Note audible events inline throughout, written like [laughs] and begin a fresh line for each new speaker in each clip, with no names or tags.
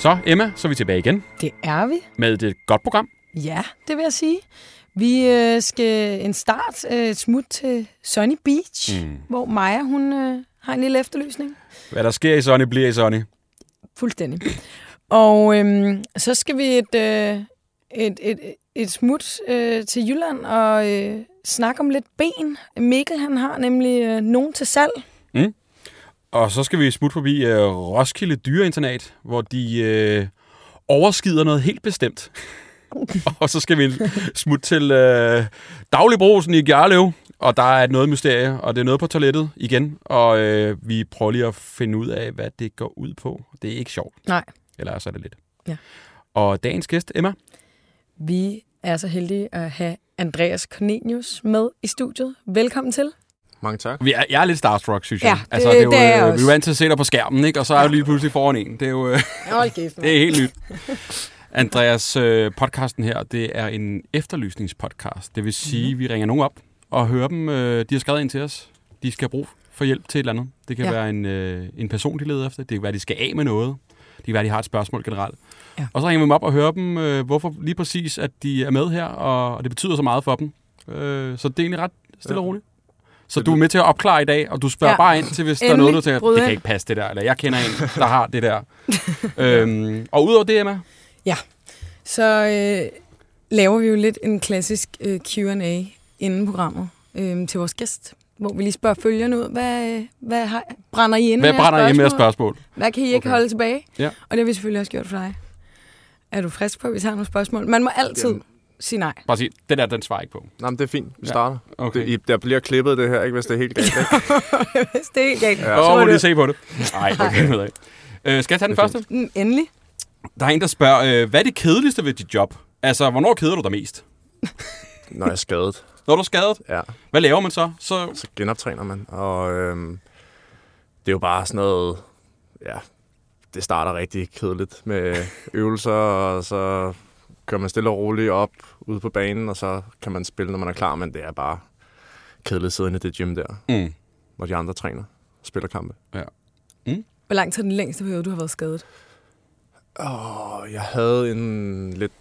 Så Emma, så er vi tilbage igen
Det er vi.
med et godt program.
Ja, det vil jeg sige. Vi øh, skal en start øh, smut til Sunny Beach, mm. hvor Maja hun øh, har en lille efterlysning.
Hvad der sker i Sonny, bliver i Sonny.
Fuldstændig. Og øhm, så skal vi et, øh, et, et, et smut øh, til Jylland og øh, snakke om lidt ben. Mikkel han har nemlig øh, nogen til salg.
Og så skal vi smutte forbi øh, Roskilde Dyreinternat, hvor de øh, overskider noget helt bestemt. [laughs] og så skal vi smutte til øh, Dagligbrosen i Gjerlev, og der er noget mysterie, og det er noget på toilettet igen. Og øh, vi prøver lige at finde ud af, hvad det går ud på. Det er ikke sjovt,
Nej,
eller så er det lidt.
Ja.
Og dagens gæst, Emma,
vi er så heldige at have Andreas Cornelius med i studiet. Velkommen til.
Mange tak.
vi er, jeg er lidt starstruck, synes jeg.
Ja, det-
jo,
det er jeg
øh,
også.
Vi er vant til at se dig på skærmen, ikke? og så er du lige pludselig foran en. Det er jo... Øh,
Hold kæft, [laughs]
Det er helt nyt. Andreas, øh, podcasten her, det er en efterlysningspodcast. Det vil sige,
Mhm.
mm-hmm. vi ringer nogen op og hører dem. Øh, de har skrevet ind til os. De skal have brug for hjælp til et eller andet. Det kan
Ja.
ja. være en, øh, en person, de leder efter. Det kan være, de skal af med noget. Det kan være, de har et spørgsmål generelt.
Ja.
Og så ringer vi dem op og hører dem, øh, hvorfor lige præcis, at de er med her, og, og det betyder så meget for dem. Øh, så det er egentlig ret stille og
Ja.
roligt. Så du er med til at opklare i dag, og du spørger
Ja.
ja. bare ind til, hvis der er
Endelig.
noget, du tænker, det kan ikke passe det der, eller jeg kender en, [laughs] der har det der. øhm, og udover det, Emma,
Så øh, laver vi jo lidt en klassisk øh, Q&A inden programmet øh, til vores gæst, hvor vi lige spørger følgerne ud. Hvad, øh, hvad har, brænder I ind
hvad
med
brænder I med af
spørgsmål? Hvad kan I ikke. Okay. holde tilbage?
Ja.
Og det har vi selvfølgelig også gjort for dig. Er du frisk på, at vi tager nogle spørgsmål? Man må altid
Jamen.
Sige nej.
Bare sig, det der, den svarer ikke på.
Nå, men det er fint. Vi
Ja.
starter.
Okay.
Det, I, der bliver klippet det her, ikke, hvis det er helt galt. Ikke? [laughs]
Hvis det er helt galt.
Ja.
Åh,
så
må lige
det
se på det. Nej, okay. [laughs] ved jeg ikke. Øh, skal jeg tage den
Det
første?
Mm, endelig.
Der er en, der spørger, øh, hvad er det kedeligste ved dit job? Altså, hvornår keder du dig mest? [laughs]
Når jeg er skadet.
Når du er skadet?
Ja,
Hvad laver man så? Så
så genoptræner man. Og øhm, det er jo bare sådan noget... Ja, det starter rigtig kedeligt med øvelser, og så kører man stille og roligt op ude på banen, og så kan man spille, når man er klar, men det er bare kedeligt siddende i det gym der,
mm.
hvor de andre træner spiller kampe.
Hvor lang tid er den længste periode, du har været skadet?
Åh, jeg havde en lidt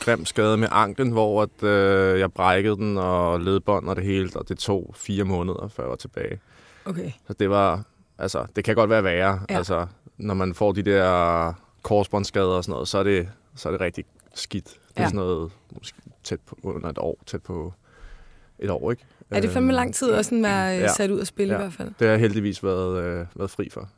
grim skade med anklen, hvor at, øh, jeg brækkede den og ledbånd og det hele, og det tog fire måneder, før jeg var tilbage.
Okay.
Så det var, altså, det kan godt være værre.
Ja.
Ja. Altså, når man får de der korsbåndsskader og sådan noget, så er det, så er det rigtig skidt. Det er
Ja.
sådan noget måske tæt på, under et år, tæt på et år, ikke?
Er det fandme
Øhm,
lang tid at sådan være øh,
ja.
sat ud og spille
Ja.
i hvert fald?
Det har jeg heldigvis været, øh, været fri for.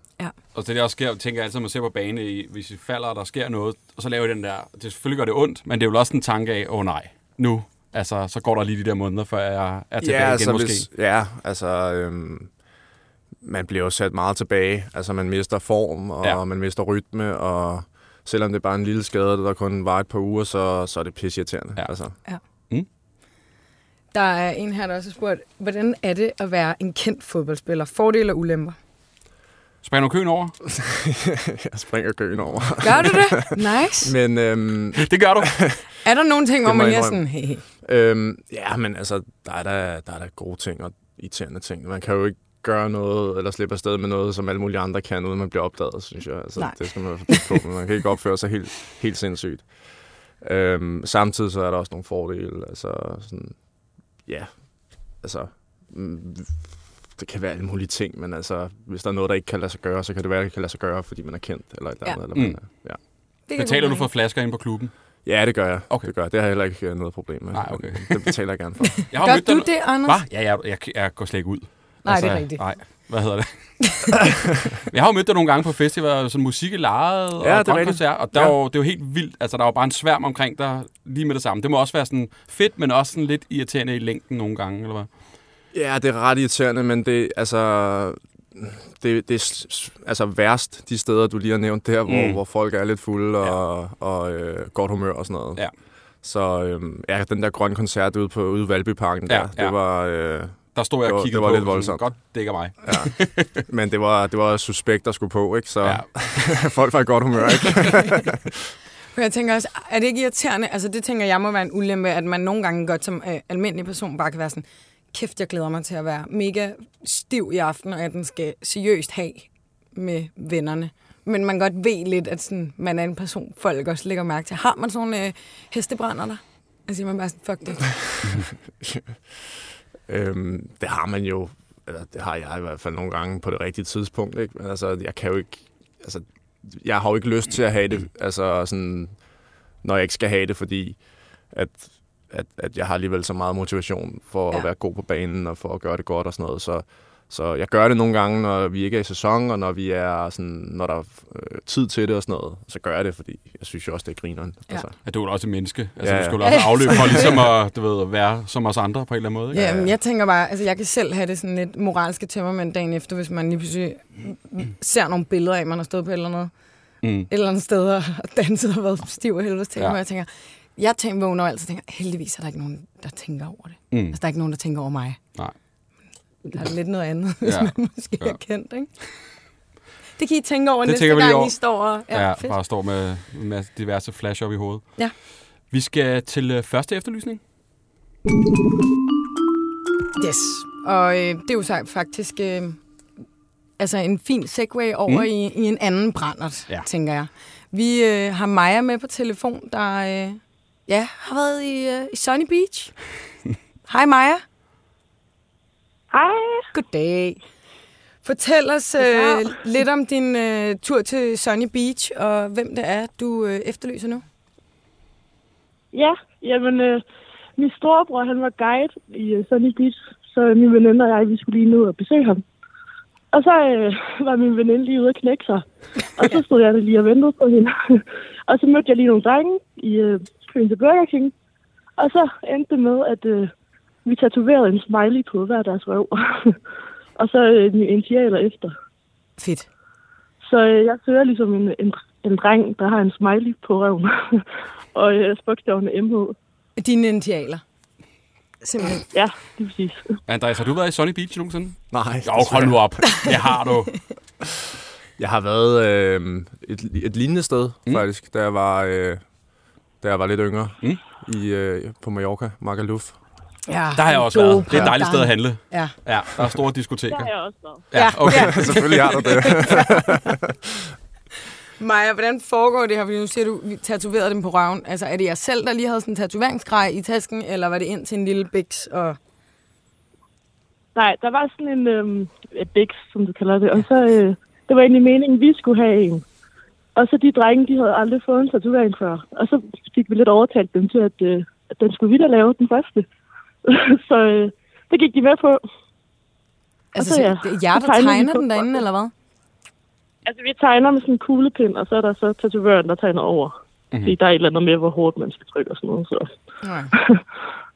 Og det der også sker, tænker jeg altid, når man ser på bane, i, hvis I falder, og der sker noget, og så laver I den der, det selvfølgelig gør det ondt, men det er jo også en tanke af, åh oh, nej, nu, altså, så går der lige de der måneder, før jeg er tilbage igen
altså,
måske.
Hvis, ja, altså... Øhm, man bliver jo sat meget tilbage. Altså, man mister form, og
Ja.
ja. man mister rytme, og selvom det er bare en lille skade, der kun var et par uger, så, så er det pisseirriterende.
Ja.
Altså.
Der er en her, der også har spurgt, hvordan er det at være en kendt fodboldspiller? Fordele og ulemper?
Springer du køen over? [laughs]
jeg springer køen over.
Gør du det? [laughs] Nice.
Men øhm, [laughs]
Det gør du.
Er der nogle ting, hvor man er sådan, hey.
øhm, ja, men altså, der er der, der er der gode ting og irriterende ting. Man kan jo ikke gøre noget, eller slippe afsted med noget, som alle mulige andre kan, uden man bliver opdaget, synes jeg. Altså,
Nej.
det skal man passe på, men man kan ikke opføre sig helt, helt sindssygt. Øhm, samtidig så er der også nogle fordele. Altså, sådan, ja, altså, mm, det kan være alle mulige ting, men altså, hvis der er noget, der ikke kan lade sig gøre, så kan det være, at det kan lade sig gøre, fordi man er kendt, eller et eller
Ja.
andet. Eller
Mm.
man er, ja.
Det kan
Betaler du for flasker ind på klubben?
ja, det gør jeg.
Okay.
Det gør jeg. Det har jeg heller ikke øh, noget problem med.
Nej, okay.
Det betaler jeg gerne for. [laughs]
Jeg har
Gør
mødt
du
dig-
det, Anders?
Hvad? Ja, jeg, jeg, jeg går slet ikke ud.
Nej, det er rigtigt.
Nej, hvad hedder det? [laughs] jeg har jo mødt dig nogle gange på festivaler, sådan musik i lejet og
Ja, det er
grøn
rigtigt.
koncert, og der
Ja.
ja. var, det er jo helt vildt. Altså, der var bare en sværm omkring dig lige med det samme. Det må også være sådan fedt, men også sådan lidt irriterende i længden nogle gange, eller hvad?
Ja, det er ret irriterende, men det, altså, det, det er altså værst de steder, du lige har nævnt der, hvor,
Mm.
hvor folk er lidt fulde og, og øh, godt humør og sådan noget.
Ja.
Så øhm, ja, den der grønne koncert ude på ude i Valbyparken
Ja,
der,
ja.
det var... Øh,
Der stod jeg og kiggede
det var
på,
lidt
sådan,
voldsomt.
godt dækker mig.
ja. Men det var, det var suspekt, der skulle på, ikke? Så
Ja. [laughs]
folk var i godt humør, ikke? [laughs]
For jeg tænker også, er det ikke irriterende? Altså det tænker jeg må være en ulempe, at man nogle gange godt som øh, almindelig person bare kan være sådan, kæft, jeg glæder mig til at være mega stiv i aften, og at den skal seriøst have med vennerne. men man godt ved lidt, at sådan, man er en person, folk også lægger mærke til. Har man sådan nogle øh, hestebrænder der? Altså, man bare sådan, fuck det. [laughs]
Øhm, det har man jo, eller det har jeg i hvert fald nogle gange på det rigtige tidspunkt. Ikke? Men altså, jeg kan jo ikke, altså, jeg har jo ikke lyst til at have det, altså sådan, når jeg ikke skal have det, fordi at, at, at jeg har alligevel så meget motivation for ja. at være god på banen og for at gøre det godt og sådan noget. Så, så jeg gør det nogle gange, når vi ikke er i sæson, og når, vi er sådan, når der er øh, tid til det og sådan noget. Så gør jeg det, fordi jeg synes jo også, det er grineren.
Ja.
Altså.
Ja, du er jo også et menneske. Altså,
Ja,
du
ja.
skulle også have afløb for [laughs] ligesom at, du ved, at være som os andre på en eller anden måde. Ikke?
Ja, men jeg tænker bare, altså jeg kan selv have det sådan lidt moralske tømmermænd dagen efter, hvis man lige pludselig ser nogle billeder af, man har stået på et eller andet,
Mm.
et eller andet sted og [laughs] danset og været stiv og helvedes til,
Ja.
ja. og jeg tænker, jeg tænker, vågner altid og tænker, heldigvis er der ikke nogen, der tænker over det.
Mm.
Altså, der er ikke nogen, der tænker over mig.
Nej.
Der er lidt noget andet,
Ja.
man måske
Ja.
er kendt, ikke? Det kan I tænke over
Det
næste gang,
over.
I står og...
Ja,
Ja, fedt.
bare står med, med diverse flash op i hovedet.
Ja.
Vi skal til øh, første efterlysning.
Yes, og øh, det er jo så faktisk øh, altså en fin segue over
Mm.
i, i en anden brændert,
ja.
tænker jeg. Vi øh, har Maja med på telefon, der øh, ja, har været i, øh, i Sunny Beach. [laughs] Hej Maja.
Hej.
Goddag. Fortæl os øh, lidt om din øh, tur til Sunny Beach, og hvem det er, du øh, efterlyser nu.
Ja, jamen, øh, min storebror, han var guide i øh, Sunny Beach, så min veninde og jeg, vi skulle lige ned og besøge ham. Og så øh, var min veninde lige ude at knække sig. Og så stod jeg der lige og ventede på hende. [laughs] og så mødte jeg lige nogle drenge i øh, køen til Burger King. Og så endte det med, at øh, vi tatoverede en smiley på hver deres røv. [laughs] og så øh, en initialer efter.
Fedt.
Så øh, jeg søger ligesom en, en, en dreng, der har en smiley på røven. [laughs] og øh, bogstaverne MH.
Dine initialer. Simpelthen.
Ja, det er præcis.
Andreas, har du været i Sunny Beach nogensinde?
Nej.
Jo, hold nu op. [laughs] Det har du.
Jeg har været øh, et, et lignende sted,
mm.
faktisk, da jeg var, øh, da jeg var lidt yngre.
Mm.
I, øh, på Mallorca, Magaluf.
Ja,
Der har jeg også været. Det er et dejligt sted at handle.
Ja.
Ja, der er store
Der
diskoteker.
har jeg også været.
Ja, okay.
Ja. [laughs]
Selvfølgelig har du det. [laughs]
Maja, hvordan foregår det her? Fordi nu siger du, vi tatoverede dem på røven. Altså, er det jer selv, der lige havde sådan en tatoveringsgrej i tasken, eller var det ind til en lille biks? Og...
Nej, der var sådan en øhm, bix, som du kalder det. Og så, øh, det var egentlig meningen, at vi skulle have en. Og så de drenge, de havde aldrig fået en tatovering før. Og så fik vi lidt overtalt dem til, at, øh, at den skulle vi da lave den første. [laughs] så øh, det gik de med på.
Altså,
så,
så,
ja,
det er jer, der tegner
på
den derinde, eller hvad?
Altså, vi tegner med sådan en kuglepind, og så er der så tatovøren, der tegner over.
Mhm.
Mm-hmm. Fordi der er et eller andet med, hvor hårdt man skal trykke og sådan noget. Så.
Nej. [laughs]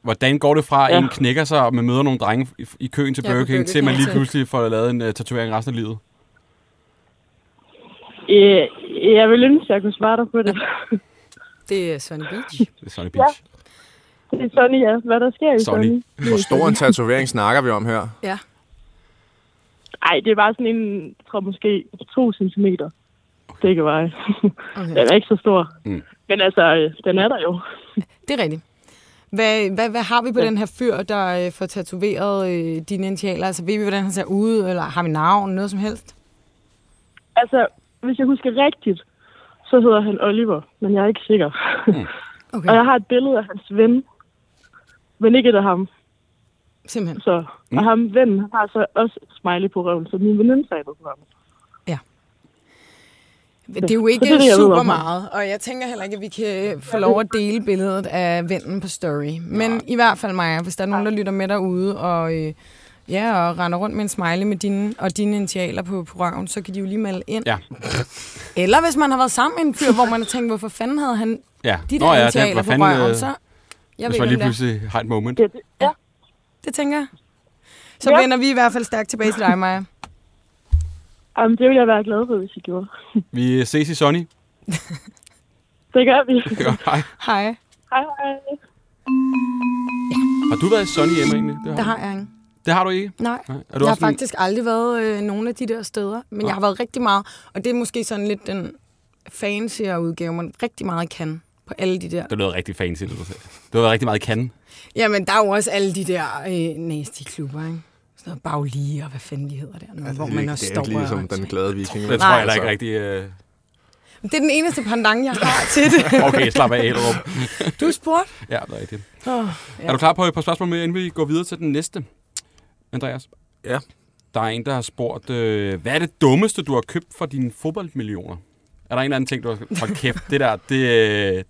Hvordan går det fra, at
Ja.
en knækker sig, og man møder nogle drenge i, i køen til
Ja,
Burger King,
Burger
til man lige pludselig får lavet en uh, tatovering resten af livet?
Øh, jeg vil ønske, at jeg kunne svare dig på det.
Det er Sunny Beach.
Det er Sunny Beach.
Det er Sonny, ja. Hvad der sker i
Sonny.
Sonny.
Hvor stor en tatovering snakker vi om her?
Ja.
Ej, det er bare sådan en, jeg tror måske, to centimeter. Begge veje.
Okay.
Den er ikke så stor.
Mm.
Men altså, øh, den er der jo.
Det er rigtigt. Hvad, hvad, hvad har vi på
Ja.
den her fyr, der øh, får tatoveret øh, dine initialer? Altså, ved vi, hvordan han ser ud, eller har vi navn, noget som helst?
Altså, hvis jeg husker rigtigt, så hedder han Oliver, men jeg er ikke sikker.
Okay,
og jeg har et billede af hans ven, men ikke et af ham.
simpelthen.
Så,
Mm.
mm. Og ham vennen han har så også smiley på røven, så min veninde sagde det på ham.
Det er jo
Så
ikke
det er
super meget, og jeg tænker heller ikke, at vi kan få lov at dele billedet af vennen på story. Men i hvert fald, Maja, hvis der er nogen, der lytter med derude, og, øh, ja, og render rundt med en smiley med dine, og dine initialer på, på røven, så kan de jo lige melde ind.
Ja.
Eller hvis man har været sammen med en fyr, hvor man har tænkt, hvorfor fanden havde han
Ja.
de der
Nå ja,
initialer
det, hvad
på
fanden,
røven,
øh,
så... Jeg
hvis man lige
det
pludselig har et moment.
Det, det, ja,
Det tænker jeg. Så
Ja.
vender vi i hvert fald stærkt tilbage til dig, Maja. [laughs]
jamen, det ville jeg være glad for, hvis I gjorde. [laughs]
Vi ses i Sunny. [laughs]
Det gør vi.
Ja, hej.
Hej.
hej, hej.
Har du været i Sunny hjemme egentlig? Det har,
Det har jeg ikke.
det har du ikke?
Nej.
Nej. Er du
Jeg har
en-
faktisk aldrig været øh, nogen af de der steder, men
Nej.
jeg har været rigtig meget, og det er måske sådan lidt den fancier udgave, man rigtig meget kan på alle de der.
Det lyder rigtig fancy, det du sagde. Du har været rigtig meget i Cannes.
Jamen, der er jo også alle de der øh, nasty klubber, ikke? noget baglige, og hvad fanden de hedder der, nu,
Ja,
hvor
er
man også
det er
står
ikke ligesom
og-
den glade [laughs] viking.
Det tror jeg heller
Altså,
ikke rigtig... Øh...
Det er den eneste pendant, jeg har [laughs] til det.
Okay, slap af, Ædrup. [laughs]
Du spurgte?
Ja, det er rigtigt.
Oh,
Er du klar på et par spørgsmål mere, inden vi går videre til den næste, Andreas?
Ja.
Der er en, der har spurgt, øh, hvad er det dummeste, du har købt for dine fodboldmillioner? Er der en eller anden ting, du har for kæft, det der, det, øh,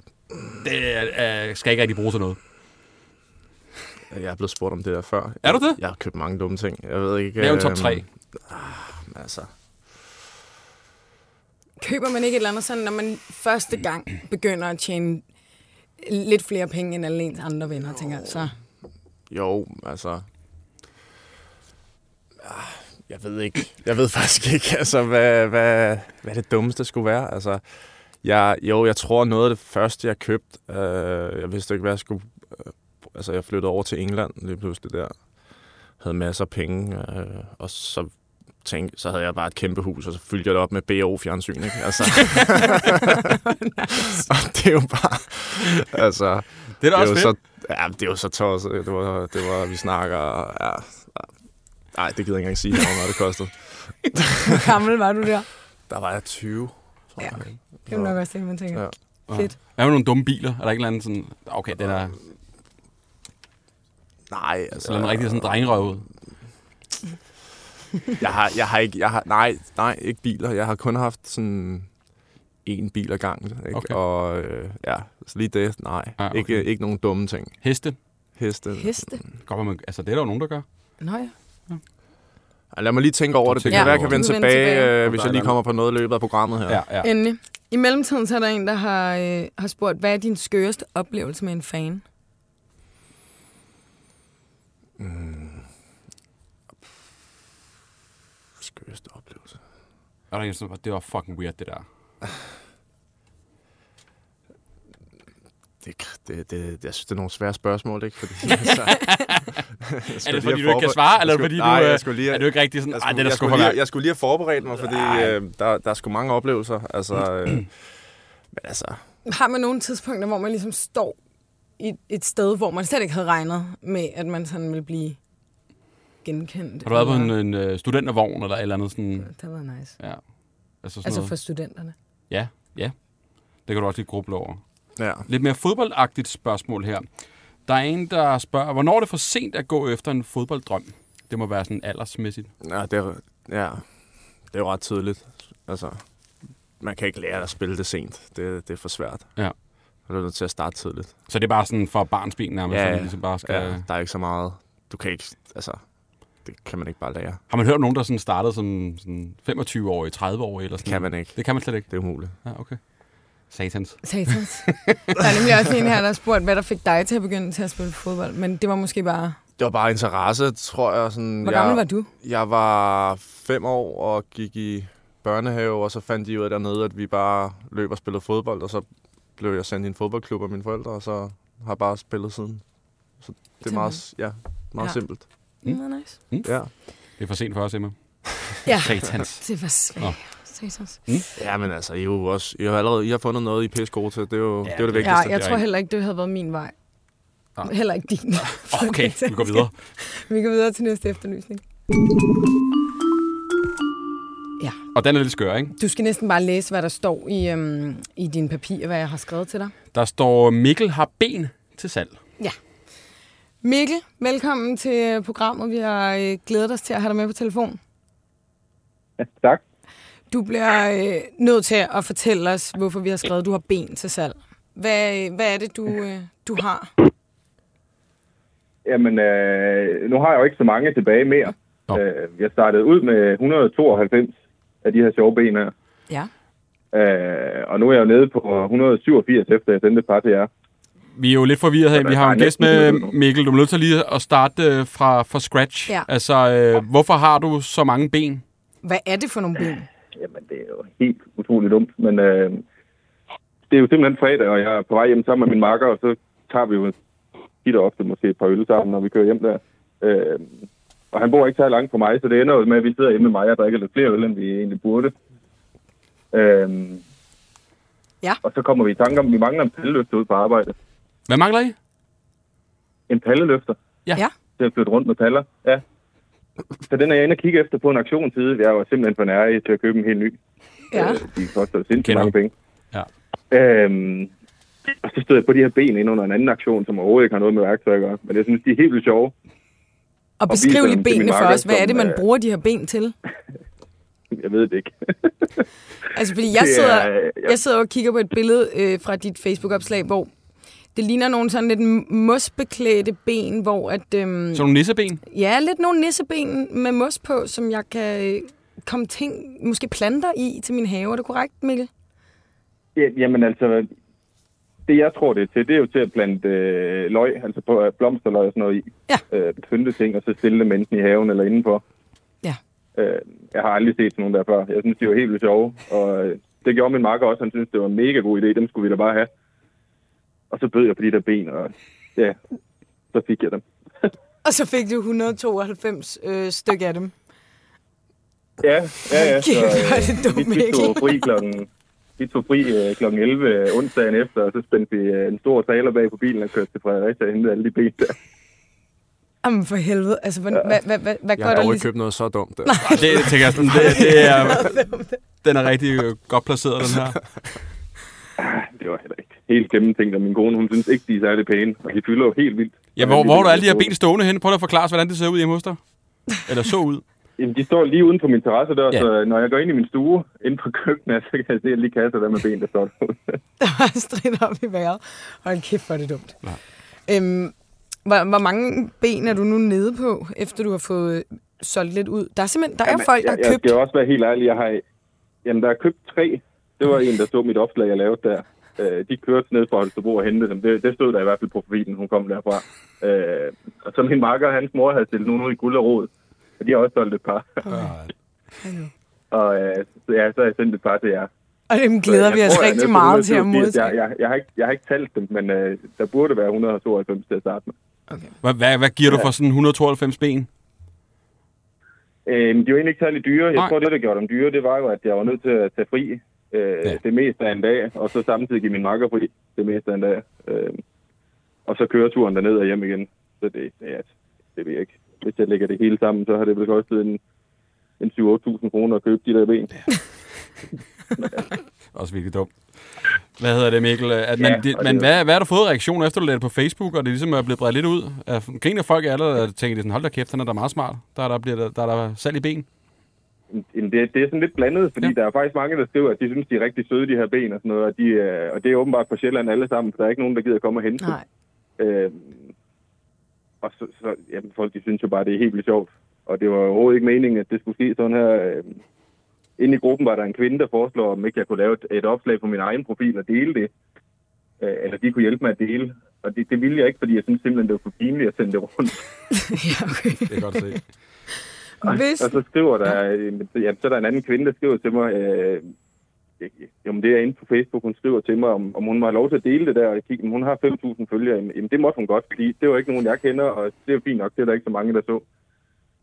det øh, skal ikke rigtig bruge til noget.
Jeg er blevet spurgt om det der før.
Er du det?
Jeg har købt mange dumme ting. Jeg ved ikke...
Lav en top
øhm,
3.
Altså,
køber man ikke et eller andet sådan, når man første gang begynder at tjene lidt flere penge end alle ens andre venner, tænker jeg, så...
jo, altså... ah, Jeg ved ikke. Jeg ved faktisk ikke, [laughs] altså, hvad, hvad, hvad det dummeste skulle være. Altså, jeg, jo, jeg tror noget af det første, jeg købte, øh, jeg vidste ikke, hvad jeg skulle... Øh, altså, jeg flyttede over til England lige pludselig der. Havde masser af penge, øh, og så tænkte, så havde jeg bare et kæmpe hus, og så fyldte jeg det op med BO-fjernsyn, ikke? Altså, [laughs] og det er jo bare... Altså,
Det er
det
da
er,
også
så, ja, det er jo så tosset. Det var, det var vi snakker... Ja, nej, det gider jeg ikke engang sige, hvor meget det kostede.
Hvor gammel var du der?
Der var jeg 20. tror
Ja.
jeg.
Det er nok også det, man tænker.
Ja.
Ja. Fedt.
Hvad med nogle dumme biler? Er der ikke en eller anden sådan... Okay, den er
Nej, altså...
så den er rigtig sådan drengerøv ud.
Jeg har, jeg har ikke... Jeg har, nej, nej, ikke biler. Jeg har kun haft sådan en bil ad gangen. Ikke?
Okay.
Og øh, ja, så lige det, nej.
Ah, okay.
ikke, ikke nogen dumme ting.
Heste.
Heste.
Heste?
Godt, man, altså, det er der jo nogen, der gør.
Nå ja.
Ej, Lad mig lige tænke over
Du
det. Det kan være, jeg kan vende tilbage,
tilbage.
øh, hvis jeg lige kommer på noget i løbet af programmet her.
Ja, ja.
Endelig. I mellemtiden så er der en, der har, øh, har spurgt, hvad er din skøreste oplevelse med en fan? Mm.
Skørste oplevelse.
Er der en, som, det var fucking weird, det der.
Det, det, det, jeg synes, det er nogle svære spørgsmål, ikke? Fordi, [laughs] altså,
Er det, [laughs] fordi du ikke kan svare, eller er det, fordi du,
Nej,
øh,
jeg skulle lige...
er du ikke rigtig sådan,
jeg
ej,
skulle,
det er
jeg,
sgu
skulle lige, jeg skulle lige have forberedt mig, fordi øh, der, der er sgu mange oplevelser. Altså, [clears throat] øh, men altså,
Har man nogle tidspunkter, hvor man ligesom står i et sted, hvor man slet ikke havde regnet med, at man sådan ville blive genkendt?
Har du været på en, en øh, studentervogn eller et eller andet sådan...
Det var nice.
Ja. Altså, sådan
Altså
noget.
for studenterne.
Ja, ja. Det kan du også lige gruble over.
Ja.
Lidt mere fodboldagtigt spørgsmål her. Der er en, der spørger, hvornår er det for sent at gå efter en fodbolddrøm? Det må være sådan aldersmæssigt.
Ja, det er, ja, det er jo ret tydeligt. Altså, man kan ikke lære at spille det sent. Det, det er for svært.
Ja.
Du er nødt til at starte tidligt.
Så det er bare sådan for barnsben nærmest,
Ja,
man ligesom bare skal...
Ja, der er ikke så meget. Du kan ikke, altså, det kan man ikke bare lære.
Har man hørt nogen, der sådan startede som sådan 25-årige, 30-årige eller sådan
Kan man ikke.
Det kan man slet ikke.
Det er umuligt.
Ja, okay. Satans.
Satans. [laughs] der er nemlig også en her, der har spurgt, hvad der fik dig til at begynde til at spille fodbold. Men det var måske bare...
Det var bare interesse, tror jeg. Sådan,
Hvor
jeg,
gammel var du?
Jeg var fem år og gik i børnehave, og så fandt de ud af dernede, at vi bare løb og spillede fodbold, og så blev jeg sendt i en fodboldklub af mine forældre, og så har jeg bare spillet siden. Så det er meget, ja, meget
Ja.
simpelt.
Mm. Det var nice.
Ja.
Det er for sent for os, Emma.
Ja, [laughs]
Satans.
det var svært.
Nå.
Satans.
ja, men altså, I, er jo også, I har allerede I har fundet noget, I er pisse gode til. Det er jo, ja, det, er det vigtigste.
Ja, jeg tror heller ikke, det havde været min vej.
Nej.
Heller ikke din. [laughs]
Okay, vi går videre. [laughs]
Vi går videre til næste efterlysning.
Og den er lidt skør, ikke?
Du skal næsten bare læse, hvad der står i, øhm, i dine papirer, hvad jeg har skrevet til dig.
Der står, Mikkel har ben til salg.
Mikkel, velkommen til programmet. Vi har øh, glædet os til at have dig med på telefon.
Ja, tak.
Du bliver øh, nødt til at fortælle os, hvorfor vi har skrevet, at du har ben til salg. Hvad, hvad er det, du, øh, du har?
Jamen, øh, nu har jeg jo ikke så mange tilbage mere.
Nå.
Øh, jeg startede ud med 192 af de her sjove ben her.
Ja.
Øh, og nu er jeg jo nede på 187, efter jeg sendte et par til jer.
Vi er jo lidt forvirret her. Vi har en gæst med, Mikkel. Du er nødt til lige at starte øh, fra, fra scratch.
Ja.
Altså, øh, hvorfor har du så mange ben?
Hvad er det for nogle ben?
Jamen, det er jo helt utroligt dumt. Men øh, det er jo simpelthen fredag, og jeg er på vej hjem sammen med min makker, og så tager vi jo tit og ofte måske et par øl sammen, når vi kører hjem der. Øh, og han bor ikke så langt fra mig, så det ender jo med, at vi sidder hjemme med mig og drikker lidt flere øl, end vi egentlig burde. Øh,
Ja.
Og så kommer vi i tanke om, at vi mangler en palleløfter ud på arbejde.
Hvad mangler I?
En palleløfter
Ja.
Ja.
til at flytte rundt med paller. Ja. Så den er jeg inde og kigge efter på en auktionsside. Jeg var simpelthen for nær til at købe en helt ny.
Ja.
Øh, de koster sindssygt
Kender.
mange penge.
Ja.
Øhm, og så stod jeg på de her ben ind under en anden aktion, som overhovedet ikke har noget med værktøj at gøre. Men jeg synes, de er helt vildt sjove.
Og beskriv lige benene for
makker,
os. Hvad er det, man
øh,
bruger de her ben til?
Jeg ved det ikke.
Altså, fordi jeg [laughs]
Det er-
sidder,
jeg-
jeg sidder og kigger på et billede øh, fra dit Facebook-opslag, hvor det ligner nogle sådan lidt mosbeklædte ben, hvor at... Øhm,
Sådan nogle nisseben.
ja, lidt nogle nisseben med mos på, som jeg kan øh, komme ting, måske planter i til min have. Er det korrekt, Mikkel?
Ja, jamen altså, det jeg tror, det er til, det er jo til at plante øh, løg, altså på øh, blomsterløg og sådan noget i.
Ja.
Øh, pynte ting, og så stille dem enten i haven eller indenfor.
Ja.
Øh, jeg har aldrig set sådan nogen der før. Jeg synes, de var helt vildt sjove. Og øh, det gjorde min makker også. Han synes, det var en mega god idé. Dem skulle vi da bare have. Og så bød jeg på de der ben, og ja, så fik jeg dem. [laughs]
Og så fik du 192 øh, stykker af dem.
Ja, ja, ja. Så,
er dumt,
vi, vi tog fri klokken, vi tog fri øh, klokken 11 øh, onsdagen efter, og så spændte vi øh, en stor trailer bag på bilen og kørte til Fredericia og hentede alle de ben der.
Jamen for helvede. Altså, hvad, hvad, hvad, hvad, hvad
Jeg
gør
har
der
dog
lige...
ikke købt noget så dumt. Der.
Ej, det tænker jeg sådan, det, det er, den er rigtig øh, godt placeret, den her. [laughs]
Det var heller ikke helt gennemtænkt, og min kone, hun synes ikke, de er særlig pæne, og de fylder jo helt vildt.
Ja, hvor, hvor har du alle de her ben stående henne? Prøv at forklare os, hvordan det ser ud hjemme hos dig. Eller så ud. [laughs]
Jamen, de står lige uden på min terrasse der,
Ja.
så når jeg går ind i min stue, ind på køkkenet, så kan jeg se alle de kasser der med ben, der står derude. [laughs]
Der var stridt op i vejret. Hold kæft, hvor er det dumt. Øhm, hvor, hvor mange ben er du nu nede på, efter du har fået solgt lidt ud? Der er simpelthen der er
Jamen,
folk, der
jeg,
har
jeg
købt...
skal jo også være helt ærlig, jeg har, jamen, der er købt tre. Det var en, der så mit opslag, jeg lavede der. Øh, de kørte ned fra Holstebro og hentede dem. Det, det stod der i hvert fald på profilen, hun kom derfra. Øh, og så min makker, hans mor havde stillet nogen i guld og rod. Og de har også solgt et par. [laughs] og øh, så, ja, så har jeg sendt et par til jer.
Og dem glæder
Jeg
vi os
tror, jeg
rigtig meget til at
187.
modtage.
Jeg, jeg, jeg, har ikke, jeg har ikke talt dem, men øh, der burde være 192 til at starte med.
Hvad, hvad, hvad giver du for sådan 192 ben?
Øh, de var egentlig ikke særlig dyre. Jeg
Nej.
tror, det, der gjorde dem dyre, det var jo, at jeg var nødt til at tage fri øh,
Ja.
ja. det meste af en dag, og så samtidig give min makker fri det meste af en dag. Øh, og så køre turen derned og hjem igen. Så det, ja, det ved jeg ikke. Hvis jeg lægger det hele sammen, så har det vel kostet en, en 7-8.000 kroner at købe de der ben. [laughs]
Også virkelig dumt. Hvad hedder det, Mikkel? At man,
Ja,
det, men
det-
hvad, hvad har du fået reaktioner efter, du lagde det på Facebook, og det ligesom er blevet bredt lidt ud? Er, griner folk af dig, og tænker sådan, hold da kæft, han er da meget smart. Der, er der, bliver, der, der er der salg i ben.
Det, det er sådan lidt blandet, fordi
Ja.
der er faktisk mange, der skriver, at de synes, de er rigtig søde, de her ben og sådan noget. Og, de, øh, og det er åbenbart på Sjælland alle sammen, for der er ikke nogen, der gider komme og hente dem.
Nej.
Øh, og så, så jamen, folk de synes jo bare, det er helt vildt sjovt. Og det var overhovedet ikke meningen, at det skulle ske sådan her. Øh, inde i gruppen var der en kvinde, der foreslår, om ikke jeg kunne lave et, et opslag på min egen profil og dele det. Øh, eller de kunne hjælpe mig at dele. Og det, det ville jeg ikke, fordi jeg synes simpelthen, det var for pinligt at sende det rundt. [laughs]
ja, okay.
Det er godt at se.
Hvis,
Og så skriver der, ja, så er der en anden kvinde, der skriver til mig, øh, jamen det er inde på Facebook, hun skriver til mig, om, om hun må have lov til at dele det der, og jeg kigger, hun har 5.000 følgere, jamen det måtte hun godt, fordi det var ikke nogen, jeg kender, og det er fint nok, det er der ikke så mange, der så.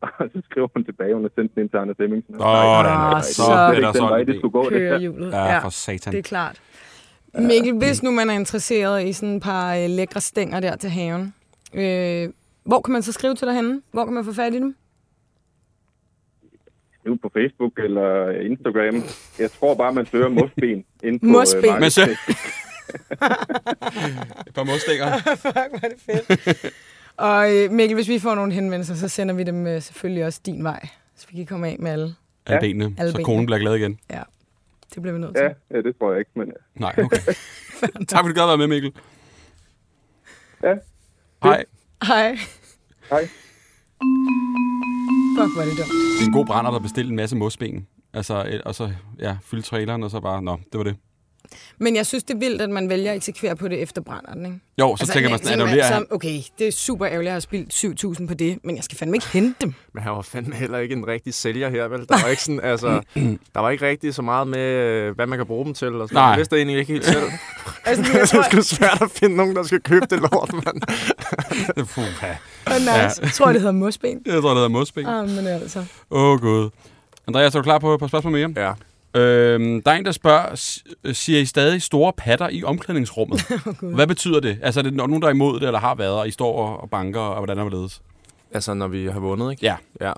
[laughs] Og så skriver hun tilbage, hun har sendt den ind til Anders Hemmingsen.
Sådan,
Ah,
så
så
det
er
er
der sådan
det skulle gå. Det
kører
her.
hjulet.
Ja, for satan.
det er klart. Mikkel, hvis nu man er interesseret i sådan et par øh, lækre stænger der til haven, øh, hvor kan man så skrive til dig henne? Hvor kan man få fat i dem?
Nu på Facebook eller Instagram. Jeg tror bare, man søger mosben. ind på,
Mosben.
øh,
så-
markedsplads. [laughs]
Et par modstikker. [laughs]
Fuck, hvor er det fedt. Og øh, Mikkel, hvis vi får nogle henvendelser, så sender vi dem øh, selvfølgelig også din vej, så vi kan komme af med alle.
Alle benene,
Alle
så
benene.
konen bliver glad igen.
Ja, det bliver vi nødt til.
Ja, ja, det tror jeg ikke, men øh,
Nej, okay. [laughs] tak fordi du gad være med, Mikkel.
ja,
Hej.
Hej.
hej.
Fuck, hvor er det dumt.
Det er en god brænder, der bestilte en masse mosben. Altså, øh, og så ja, fylde traileren, og så bare, nå, det var det.
Men jeg synes, det er vildt, at man vælger at eksekvere på det efter brænderen, ikke?
Jo, så altså, tænker man sådan, han.
så, Okay, det er super ærgerligt, at jeg har spildt 7.000 på det, men jeg skal fandme ikke hente dem.
Men han var fandme heller ikke en rigtig sælger her, vel? Der var ikke sådan, altså, der var ikke rigtig så meget med, øh, hvad man kan bruge dem til. Og sådan.
Nej.
Jeg vidste egentlig ikke helt selv. [laughs]
Altså, [laughs]
det
jeg
er
tror,
sgu svært at finde nogen, der skal købe det lort, mand. [laughs]
Fuh, ja.
nice. jeg tror, det hedder mosben.
Jeg tror, det hedder mosben.
Ah, men altså.
Åh, oh, gud. Andreas, er du klar på et par spørgsmål mere?
Ja.
Øhm, der er en, der spørger, siger I stadig store patter i omklædningsrummet? [laughs] Hvad betyder det? Altså, er det nogen, der er imod det, eller har været, og I står og- og banker, og hvordan er det ledes?
Altså, når vi har vundet, ikke?
Ja.
Ja.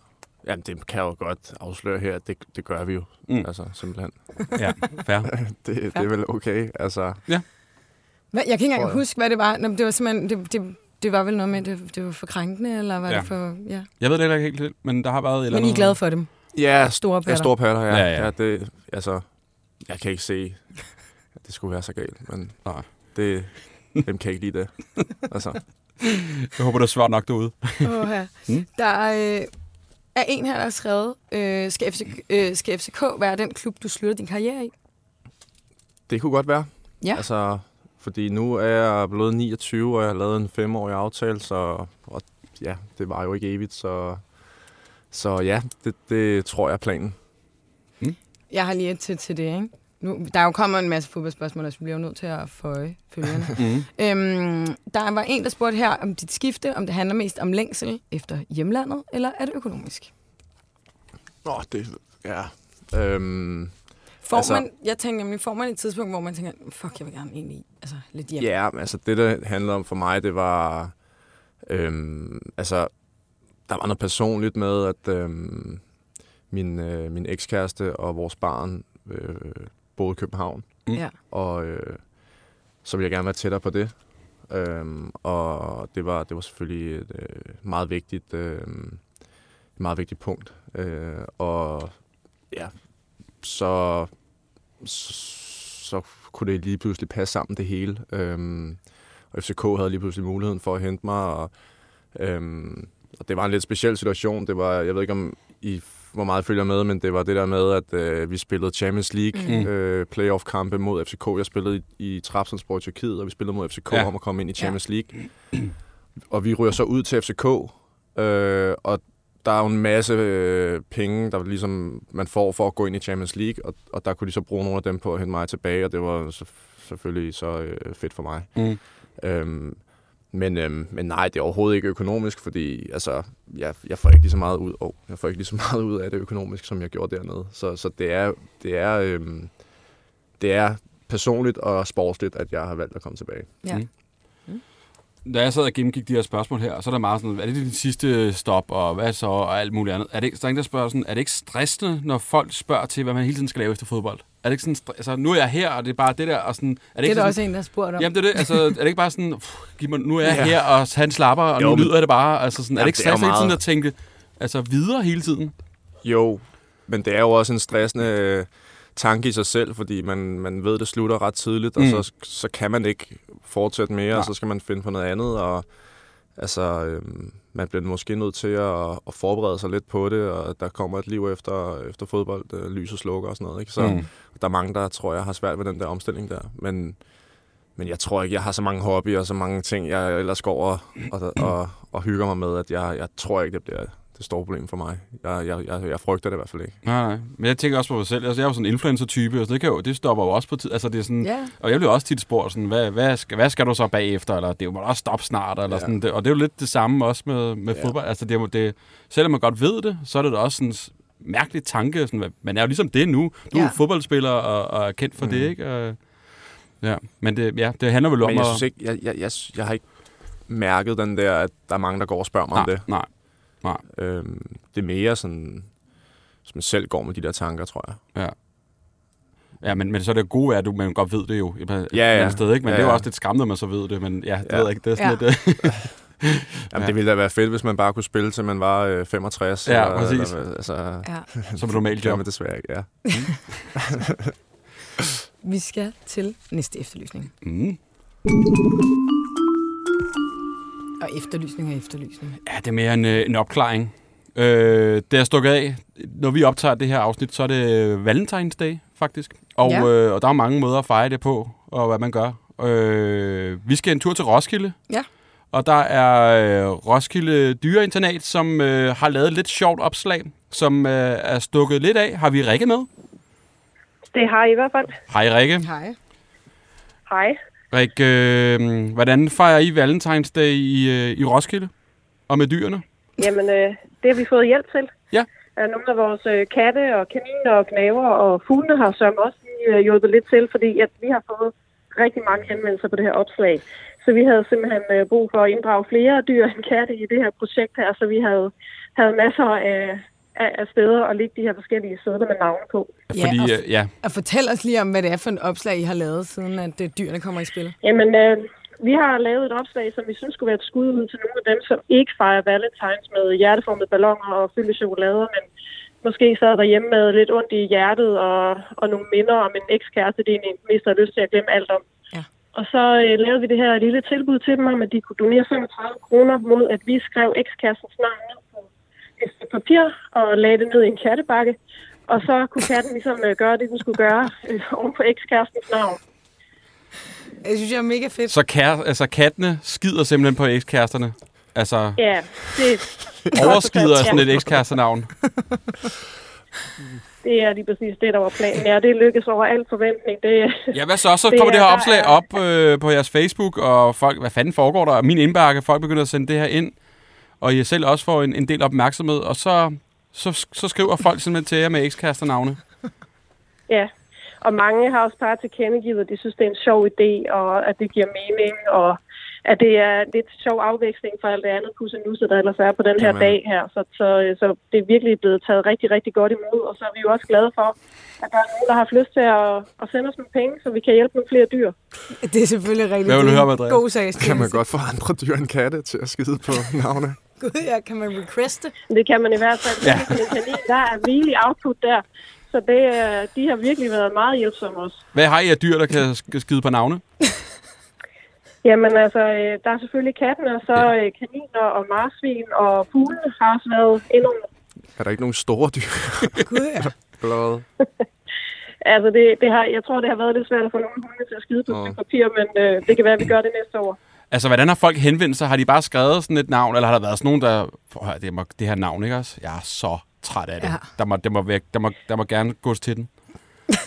Jamen, det kan jeg jo godt afsløre her. Det, det gør vi jo.
Mm.
Altså, simpelthen.
Ja, fair. [laughs]
Det, det er vel okay. Altså,
Hvad, jeg kan ikke engang
jeg.
huske, hvad det var. Nå, det var simpelthen... Det, det, det var vel noget med, det, det var for krænkende, eller var
Ja.
ja. det for... Ja.
Jeg ved det heller ikke helt, men der har været et eller
Men I er glade for dem?
ja,
Store
Ja,
patter?
store patter, ja.
Ja,
ja,
ja.
ja. ja det, altså, jeg kan ikke se, at det skulle være så galt, men
Nej.
det, hvem kan ikke lide det? Altså,
Jeg håber, det er svært nok derude.
Oh, ja.
Mm.
Der øh, er en her, der har skrevet, øh, skal, FCK, øh, skal FCK være den klub, du slutter din karriere i?
det kunne godt være.
Ja.
Altså, fordi nu er jeg blevet 29, og jeg har lavet en femårig aftale, så og, ja, det var jo ikke evigt, så, så ja, det, det tror jeg er planen.
Jeg har lige et til, til det, ikke? Nu, der er jo kommet en masse fodboldspørgsmål, så vi bliver jo nødt til at føje følgende. [laughs]
Mm.
øhm, der var en, der spurgte her om dit skifte, om det handler mest om længsel efter hjemlandet, eller er det økonomisk?
Åh, oh, det, ja. Øhm,
Får
Altså-
man, jeg tænker nemlig, får man et tidspunkt, hvor man tænker, fuck, jeg vil gerne egentlig, altså lidt hjem.
Ja, men altså det, der handlede om for mig, det var... Øhm, altså, der var noget personligt med, at øhm, min, øh, min ekskæreste og vores barn øh, boede i København.
Mm.
Ja.
Og øh, så ville jeg gerne være tættere på det. Øhm, og det var, det var selvfølgelig et øh, meget vigtigt, øh, et meget vigtigt punkt. Øh, og ja, så, så kunne det lige pludselig passe sammen det hele. Øhm, og FCK havde lige pludselig muligheden for at hente mig, og, øhm, og det var en lidt speciel situation. Det var, jeg ved ikke om I hvor meget følger med, men det var det der med, at øh, vi spillede Champions League
Mm.
øh, playoff-kampe mod FCK. Jeg spillede i, i Trabzonspor i Tyrkiet, og vi spillede mod FCK
Ja.
ja. om at komme ind i Champions League. Og vi ryger så ud til FCK, øh, og der er jo en masse øh, penge, der ligesom man får for at gå ind i Champions League, og, og der kunne de så bruge nogle af dem på at hente mig tilbage, og det var så, selvfølgelig så øh, fedt for mig.
Mm.
Øhm, men, øhm, men nej, det er overhovedet ikke økonomisk, fordi altså, jeg, jeg får ikke lige så meget ud, oh, jeg får ikke lige så [laughs] meget ud af det økonomisk, som jeg gjorde dernede. Så, så det er, det er, øhm, det er personligt og sportsligt, at jeg har valgt at komme tilbage.
Ja.
Mm. Da jeg sad og gennemgik de her spørgsmål her, så er der meget sådan, er det din sidste stop, og hvad så, og alt muligt andet. Er det, så er der en, der spørger sådan, er det ikke stressende, når folk spørger til, hvad man hele tiden skal lave efter fodbold? Er det ikke sådan, altså, nu er jeg her, og det er bare det der, og sådan, er det,
Det er
ikke
der
sådan,
også en, der har spurgt om.
Jamen det er det, altså, er det ikke bare sådan, pff, giv mig, nu er jeg
Ja.
her, og han slapper, og
Jo,
nu
men-
lyder det bare, altså sådan, er det
Jamen,
ikke
det er jo
stressende hele tiden at tænke, altså videre hele tiden?
Jo, men det er jo også en stressende øh, tanke i sig selv, fordi man, man ved, det slutter ret tidligt, og
Mm.
så, så kan man ikke fortsætte mere,
Nej.
og så skal man finde på noget andet, og altså, øh, man bliver måske nødt til at, at forberede sig lidt på det, og der kommer et liv efter, efter fodbold, øh, lys og slukker og sådan noget, ikke? Så
Mm.
der er mange, der tror jeg har svært ved den der omstilling der, men, men jeg tror ikke, jeg har så mange hobbyer og så mange ting, jeg ellers går og, og, og, og hygger mig med, at jeg, jeg tror ikke, det bliver det store problem for mig. Jeg, jeg, jeg, jeg frygter det i hvert fald ikke.
Nej, nej. Men jeg tænker også på mig selv. Altså, jeg er jo sådan en influencer-type, og så det, kan jo, det stopper jo også på tid. Altså, det er sådan,
Ja.
Og jeg bliver også tit spurgt, sådan, hvad, hvad, skal, hvad skal du så bagefter? Eller det må da også stoppe snart. Eller
Ja.
sådan, det, og det er jo lidt det samme også med, med
Ja.
fodbold. Altså, det, er det, selvom man godt ved det, så er det da også sådan mærkelig tanke. Sådan, hvad- man er jo ligesom det nu. Du er
Ja.
jo fodboldspiller og, og er kendt for mm. det, ikke? Og, ja. Men det, ja, det handler vel om
Men jeg
at...
synes ikke, jeg, jeg, jeg, jeg har ikke mærket den der, at der er mange, der går og spørger mig om
nej,
det.
nej.
Øhm, det er mere sådan, som jeg selv går med de der tanker, tror jeg.
Ja, men, men så er det gode er, at du man godt ved det jo et, et
Ja, ja.
sted, ikke? Men
Ja,
det er jo
ja.
også lidt skræmmende, når man så ved det. Men ja, det
Ja.
ved jeg ikke. Det er sådan
Ja.
lidt... øh, [laughs]
Jamen,
Ja.
Det ville da være fedt, hvis man bare kunne spille, til man var øh, 65.
Ja,
eller,
præcis.
Eller, altså,
ja. [laughs]
som et normalt
det
job.
man desværre ikke, ja. [laughs]
Vi skal til næste efterlysning.
Mm.
Og efterlysning er efterlysning.
Ja, det er mere en, øh, en opklaring. Øh, det er stukket af. Når vi optager det her afsnit, så er det Valentine's Day, faktisk. Og,
Ja.
øh, og der er mange måder at fejre det på, og hvad man gør. Øh, vi skal en tur til Roskilde.
Ja.
Og der er øh, Roskilde Dyreinternat, som øh, har lavet et lidt sjovt opslag, som øh, er stukket lidt af. Har vi Rikke med?
Det har I i hvert fald.
Hej Rikke.
Hej.
Hej.
Rikke, øh, hvordan fejrer I Valentine's Day i, øh, i Roskilde? Og med dyrene?
Jamen, øh, det har vi fået hjælp til.
Ja.
Øh, nogle af vores øh, katte og kaniner og knaver og fuglene har som også lige, øh, hjulpet lidt til, fordi at vi har fået rigtig mange henvendelser på det her opslag. Så vi havde simpelthen øh, brug for at inddrage flere dyr end katte i det her projekt her, så vi havde, havde masser af,
af, af steder og lægge de her forskellige sædler med navne på.
Ja,
Fordi,
og-
øh, ja,
Og fortæl os lige om, hvad det er for en opslag, I har lavet, siden at øh, dyrene kommer i spil.
Jamen, øh, vi har lavet et opslag, som vi synes skulle være et skud ud til nogle af dem, som ikke fejrer Valentines med hjerteformede balloner og fyldte chokolader, men måske sad derhjemme med lidt ondt i hjertet og, og nogle minder om en ekskæreste, det egentlig mest har lyst til at glemme alt om.
Ja.
Og så øh, lavede vi det her lille tilbud til dem om, at de kunne donere 35 kroner mod, at vi skrev ekskærestens navn ned et stykke papir og lagde det ned i en kattebakke. Og så kunne katten ligesom øh, gøre det, den skulle gøre øh, oven på ekskærestens navn.
Jeg synes, jeg er mega fedt.
så kær, altså, kattene skider simpelthen på ekskæresterne. Altså,
Ja, det,
overskider sådan et ekskærestenavn.
det er lige præcis det, der var planen. Ja, det lykkedes over al forventning. Det,
Ja, hvad så? Så
Det
kommer det
er-
her opslag op øh, på jeres Facebook, og folk, hvad fanden foregår der? Min indbakke, folk begynder at sende det her ind, og I selv også får en, en del opmærksomhed, og så, så, så skriver folk simpelthen til jer med ekskæresternavne.
ja. Og mange har også bare tilkendegivet, at de synes, det er en sjov idé, og at det giver mening, og at det er lidt sjov afveksling for alt det andet pussenusse, der ellers er på den her
Jamen.
dag her. Så, så, så det er virkelig blevet taget rigtig, rigtig godt imod, og så er vi jo også glade for, at der er nogen, der har haft lyst til at, at sende os nogle penge, så vi kan hjælpe nogle flere dyr.
Det er selvfølgelig rigtigt.
Hvad vil du
Det
høre?
God sags.
Kan man godt få andre dyr end katte til at skide på navne?
Gud, ja, kan man requeste?
Det kan man i hvert fald.
Ja.
Ja. Der er rigelig output der. Så det, øh, de har virkelig været meget hjælpsomme også.
Hvad har I af dyr, der kan sk- skide på navne? [laughs]
Jamen altså, øh, der er selvfølgelig katten, og så øh, kaniner og marsvin og fugle har også været endnu.
Er der ikke nogen store dyr? [laughs]
Gud, ja.
Hvad? [laughs]
Altså, det, det har, jeg tror, det har været lidt svært at få nogle hunde til at skide på stykke papir, men øh, det kan være, at vi gør det næste år.
Altså, hvordan har folk henvendt sig? Har de bare skrevet sådan et navn, eller har der været sådan nogen, der... Prøv det, må, det her navn, ikke også? Jeg er så træt af det.
Ja.
Der, må, det må væk, der, må, der må gerne gås til den. [laughs]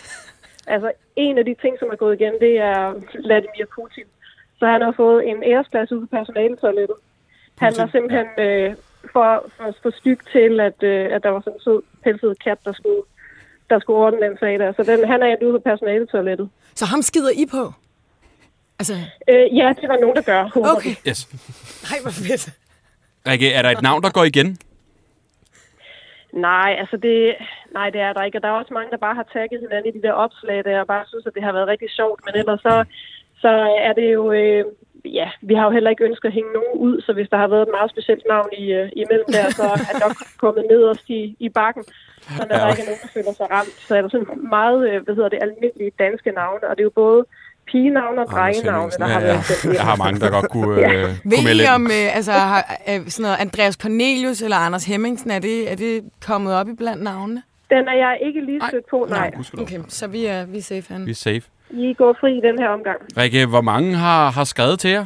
Altså, en af de ting, som er gået igen, det er Vladimir Putin. Så han har fået en æresplads ude på personaletoilettet. Han var simpelthen øh, for, for, for styg til, at, øh, at der var sådan en sød, pelset kat, der skulle, der skulle ordne den sag der. Så den, han er endt ude på personaletoilettet.
Så ham skider I på? Altså,
Øh, ja, det var nogen, der gør. håber vi.
okay.
Yes.
Ej, hvor fedt.
Rikke, er der et navn, der går igen?
Nej, altså det, nej, det er der ikke. Og der er også mange, der bare har tagget hinanden i de der opslag der, og bare synes, at det har været rigtig sjovt. Men ellers så, så er det jo, øh, ja, vi har jo heller ikke ønsket at hænge nogen ud, så hvis der har været et meget specielt navn i, øh, imellem der, så er det nok [laughs] kommet nederst i, i bakken. Så der,
Ja.
ikke er nogen, der føler sig ramt. Så er der sådan meget, øh, hvad hedder det, almindelige danske navne, og det er jo både pigenavne og drengenavne, der
Hemmingsen.
har
Ja,
været
ja. Jeg har mange, der godt kunne, [laughs]
Ja.
øh, kunne melde
I om øh, altså, har, øh, sådan noget Andreas Cornelius eller Anders Hemmingsen, er det, er det kommet op i blandt navnene?
Den er jeg ikke lige
Nej.
stødt på, nej.
gudskelov.
Okay, så vi er, vi er safe, han.
Vi er safe.
I går fri i den her omgang.
Rikke, hvor mange har, har skrevet til jer?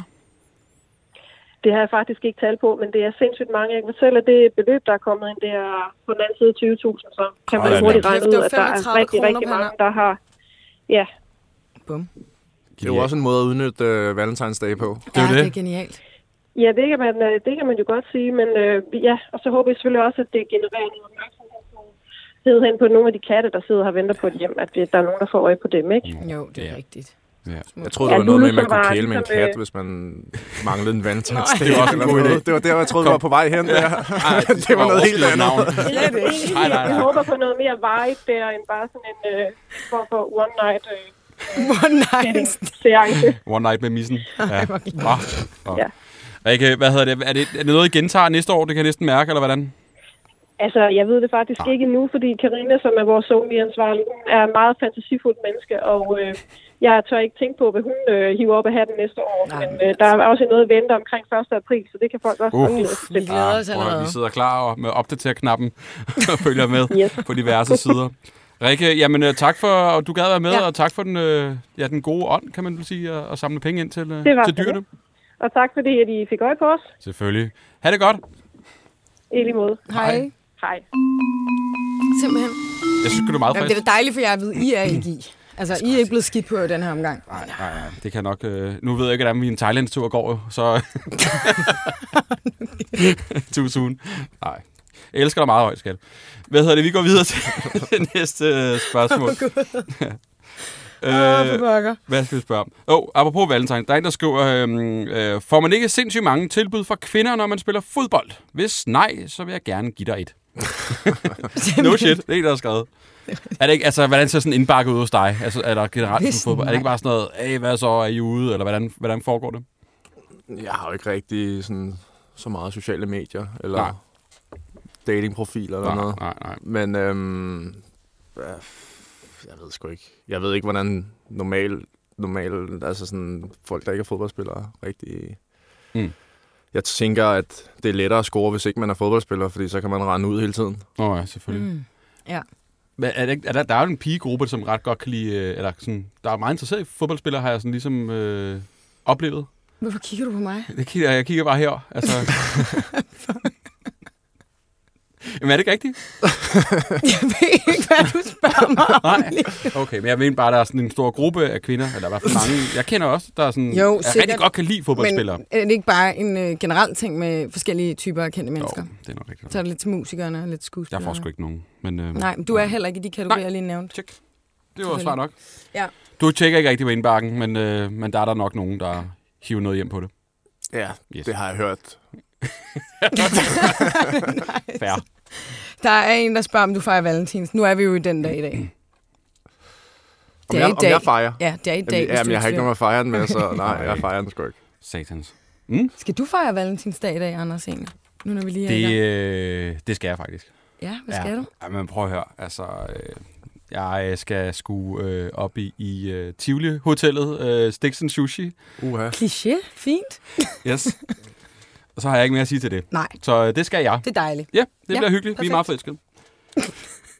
Det har jeg faktisk ikke talt på, men det er sindssygt mange. Jeg kan fortælle, at det beløb, der er kommet ind, det er på den anden side 20.000, så kan man hurtigt regne
Det
ud, at der er
35
rigtig, rigtig mange, der har... Ja,
Bum.
Det er jo også en måde at udnytte uh, Valentinsdag på.
Det er
ja, det
det.
er genialt.
ja det, kan man, øh, det kan man jo godt sige, men øh, ja, og så håber jeg selvfølgelig også, at det genererer noget opmærksomhed hen på nogle af de katte, der sidder og venter på et hjem, at det- der er nogen, der får øje på dem, ikke?
Jo, det er
Ja.
rigtigt.
Ja.
Jeg troede,
Ja,
det var noget med, at man kunne kæle med en
ligesom,
kat,
øh,
hvis man manglede en Valentinsdag.
Det var også en
eller
god
noget. [laughs]
idé.
Det var der, jeg troede, vi var på vej hen. Der. [laughs] det var noget helt andet.
Navn.
Slet ikke.
Nej, nej,
Jeg håber på noget mere vibe der, end bare sådan en øh, form for one night øh, [laughs]
Hvor nice.
seance.
One night med missen. [laughs] Ja. Ah, ah.
Ja.
Rikke, hvad hedder det? Er, det? er det noget, I gentager næste år? Det kan jeg næsten mærke, eller hvordan?
Altså, jeg ved det faktisk ikke endnu, fordi Karina, som er vores somi-ansvarlige, hun er en meget fantasifuld menneske, og øh, jeg tør ikke tænke på, hvad hun øh, hiver op af hatten næste år.
Nej,
Men øh, der er også noget at vente omkring 1. april, så det kan folk også
Uh.
uh. sig
Vi
til.
glæder os allerede.
vi sidder klar og med opdater-knappen [laughs] og følger med
Yes.
på diverse sider. Rikke, jamen øh, tak for, at du gad være med,
Ja.
og tak for den, øh, ja, den gode ånd, kan man vel sige, at, at samle penge ind til, øh,
Det var
til dyrene.
Og tak fordi, at I fik øje på os.
Selvfølgelig. Ha' det godt.
I lige måde.
Hej.
Hej.
Simpelthen.
Jeg synes, det er meget
Jamen,
frisk.
det er dejligt, for jeg ved, I er ikke i. Altså, I er ikke blevet skidt på i den her omgang.
Nej, nej, nej. Det kan nok... Øh, nu ved jeg ikke, hvordan min Thailands-tur går, jo, så... [laughs] [laughs] Too soon. Nej. Jeg elsker dig meget højt, skat. Hvad hedder det? Vi går videre til [laughs] det næste øh, spørgsmål.
Åh, [laughs] for
øh, hvad skal vi spørge om? Åh, oh, apropos Valentine. Der er en, der skriver, øh, øh, får man ikke sindssygt mange tilbud fra kvinder, når man spiller fodbold? Hvis nej, så vil jeg gerne give dig et. [laughs] No shit, det er en, der har skrevet. Er det ikke, altså, hvordan ser sådan indbakket ud hos dig? Altså, eller generelt
Hvis
fodbold? Er det ikke bare sådan noget, hey, hvad så, er I ude? Eller hvordan, hvordan foregår det?
Jeg har jo ikke rigtig sådan, så meget sociale medier, eller
Nej.
Datingprofiler eller
Nej,
noget.
nej, nej.
Men øhm, jeg ved sgu ikke. Jeg ved ikke, hvordan normal, normal altså sådan, folk, der ikke er fodboldspillere, rigtig...
Mm.
Jeg tænker, at det er lettere at score, hvis ikke man er fodboldspiller, fordi så kan man rende ud hele tiden.
Nå ja, selvfølgelig.
Mm. Ja.
Men er det, er der, der er jo en pigegruppe, som ret godt kan lide, øh, eller sådan, der er meget interesseret i fodboldspillere, har jeg sådan ligesom øh, oplevet.
Hvorfor kigger du på mig?
Det kigger, jeg kigger bare her. Altså. [laughs] [laughs] Jamen er det ikke rigtigt? [laughs]
Jeg ved ikke, hvad du spørger mig om.
Nej. Okay, men jeg mener bare, at der er sådan en stor gruppe af kvinder, eller i hvert fald mange, jeg kender også, der er sådan,
Jo,
jeg rigtig
sikkert.
godt kan lide fodboldspillere.
Men er det ikke bare en øh, generel ting med forskellige typer af kendte mennesker?
Jo, det er nok rigtigt.
Så er det lidt til musikerne og lidt
Jeg
skuespillere.
får sgu ikke nogen. Men, øh,
Nej, men du er heller ikke i de kategorier, jeg lige nævnte.
Tjek. Det var svar nok.
Ja.
Du tjekker ikke rigtig på indbakken, men, øh, men der er der nok nogen, der hiver noget hjem på det.
Ja,
Yes.
det har jeg hørt. [laughs] [laughs]
Fair. [laughs]
Der er en, der spørger, om du fejrer valentins. Nu er vi jo i den dag i dag.
Om,
Det er
jeg,
i
om
dag.
jeg fejrer?
Ja, det er i dag.
Jamen, jamen, jeg har ikke med at fejre den med, så [laughs] nej, jeg fejrer den sgu ikke.
Satans.
Skal du fejre valentinsdag i dag, Anders, egentlig? Nu når vi lige er
Det, øh, det skal jeg faktisk.
Ja, hvad skal du?
Ja, men prøv at høre. Altså, øh, jeg skal sgu øh, op i, i uh, Tivoli-hotellet, øh, Stixen Sushi.
Uha.
Kliché. Fint.
Yes. [laughs] Og så har jeg ikke mere at sige til det.
Nej,
Så øh, det skal jeg.
det er dejligt.
Ja, det
Ja,
bliver hyggeligt. Vi er
perfekt.
meget forelskede.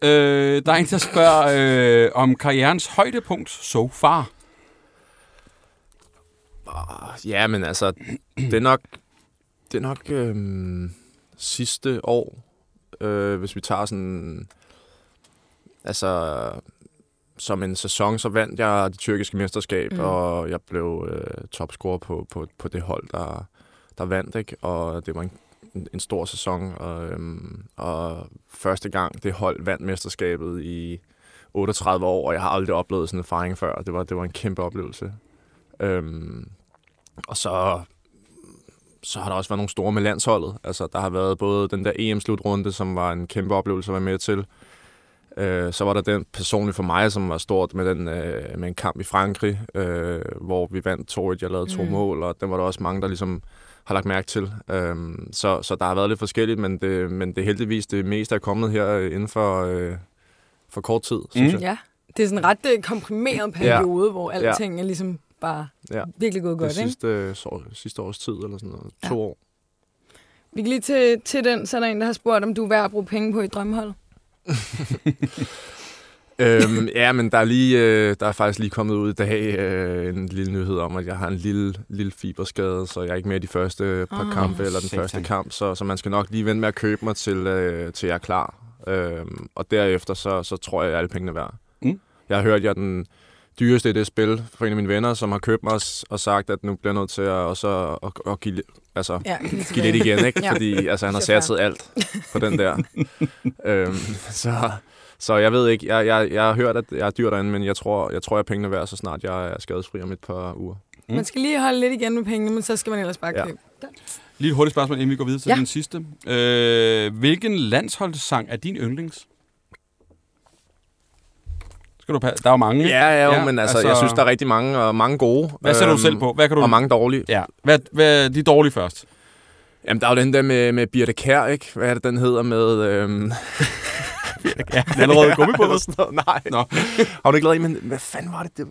[laughs] øh, der er en, der spørger øh, om karrierens højdepunkt so far.
Ja, men altså, det er nok, det er nok øhm, sidste år, øh, hvis vi tager sådan, altså, som en sæson, så vandt jeg det tyrkiske mesterskab,
Mm.
mm. og jeg blev øh, topscorer på, på, på det hold, der, der vandt, ikke? Og det var en, en, stor sæson, og, øhm, og første gang det hold vandt mesterskabet i 38 år, og jeg har aldrig oplevet sådan en erfaring før. Det var, det var en kæmpe oplevelse. Øhm, og så, så har der også været nogle store med landsholdet. Altså, der har været både den der EM-slutrunde, som var en kæmpe oplevelse at være med til. Øh, så var der den personligt for mig, som var stort med, den, øh, med en kamp i Frankrig, øh, hvor vi vandt 2-1, jeg lavede to
mm.
mål, og den var der også mange, der ligesom har lagt mærke til. Øhm, så, så der har været lidt forskelligt, men det, men det er heldigvis det meste er kommet her øh, inden for, øh, for kort tid, synes
Mm.
jeg.
Ja, det er sådan en ret øh, komprimeret periode, ja. hvor alting er ligesom bare
Ja.
virkelig gået
Det
godt, ikke?
sidste, øh, så, sidste års tid, eller sådan noget.
Ja.
To år.
Vi kan lige til, til den, så er der en, der har spurgt, om du er værd at bruge penge på i drømmehold. [laughs]
øhm, ja, men der er, lige, øh, der er faktisk lige kommet ud i dag øh, en lille nyhed om, at jeg har en lille, lille fiberskade, så jeg er ikke med i de første par oh, kampe, eller den
satan.
første kamp, så, så man skal nok lige vente med at købe mig, til, øh, til jeg er klar. Øhm, og derefter, så, så tror jeg, at alle pengene er værd.
Mm.
Jeg har hørt, at jeg er den dyreste i det spil for en af mine venner, som har købt mig og sagt, at nu bliver jeg nødt til at, også at, at, at give, altså,
Ja,
give lidt igen, ikke?
Ja.
Fordi altså, han har satset alt på den der. [laughs] øhm, så, så jeg ved ikke, jeg, jeg, jeg har hørt, at jeg er dyr derinde, men jeg tror, jeg tror, jeg er pengene værd, så snart jeg er skadesfri om et par uger.
Mm.
Man skal lige holde lidt igen med pengene, men så skal man ellers bare
Ja.
købe.
Lige et hurtigt spørgsmål, inden vi går videre til
Ja.
den sidste. Øh, hvilken landsholdssang er din yndlings? Skal du der er jo mange.
Ja, ja, jo,
Ja,
men altså,
altså-
jeg synes, der er rigtig mange, og mange gode. Øhm,
Hvad sætter du selv på? Hvad kan du...
Og mange dårlige.
Ja. Hvad, hvad, de dårlige først.
Jamen, der er jo den der med, med Birte Kær, ikke? Hvad er det, den hedder med... Øhm... [laughs]
Ja, den er allerede gummi på. [laughs]
Eller sådan noget. Nej.
Nå. [laughs]
Har du ikke lavet en, men hvad fanden var det? det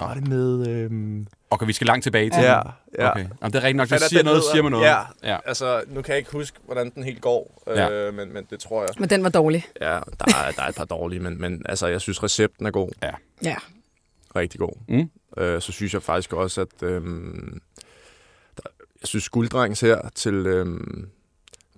var det med... Øhm...
Okay, vi skal langt tilbage til
Ja,
den.
ja.
Okay. Jamen, det er rigtigt nok, det
er
siger noget,
hedder?
siger mig noget.
Ja.
ja.
Altså, nu kan jeg ikke huske, hvordan den helt går,
Ja.
øh, men, men det tror jeg.
Men den var dårlig.
Ja, der er, der er et par dårlige, men, men altså, jeg synes, recepten er god.
Ja.
Rigtig god.
Mm.
Øh, så synes jeg faktisk også, at øhm, der, jeg synes, gulddrengs her til øhm,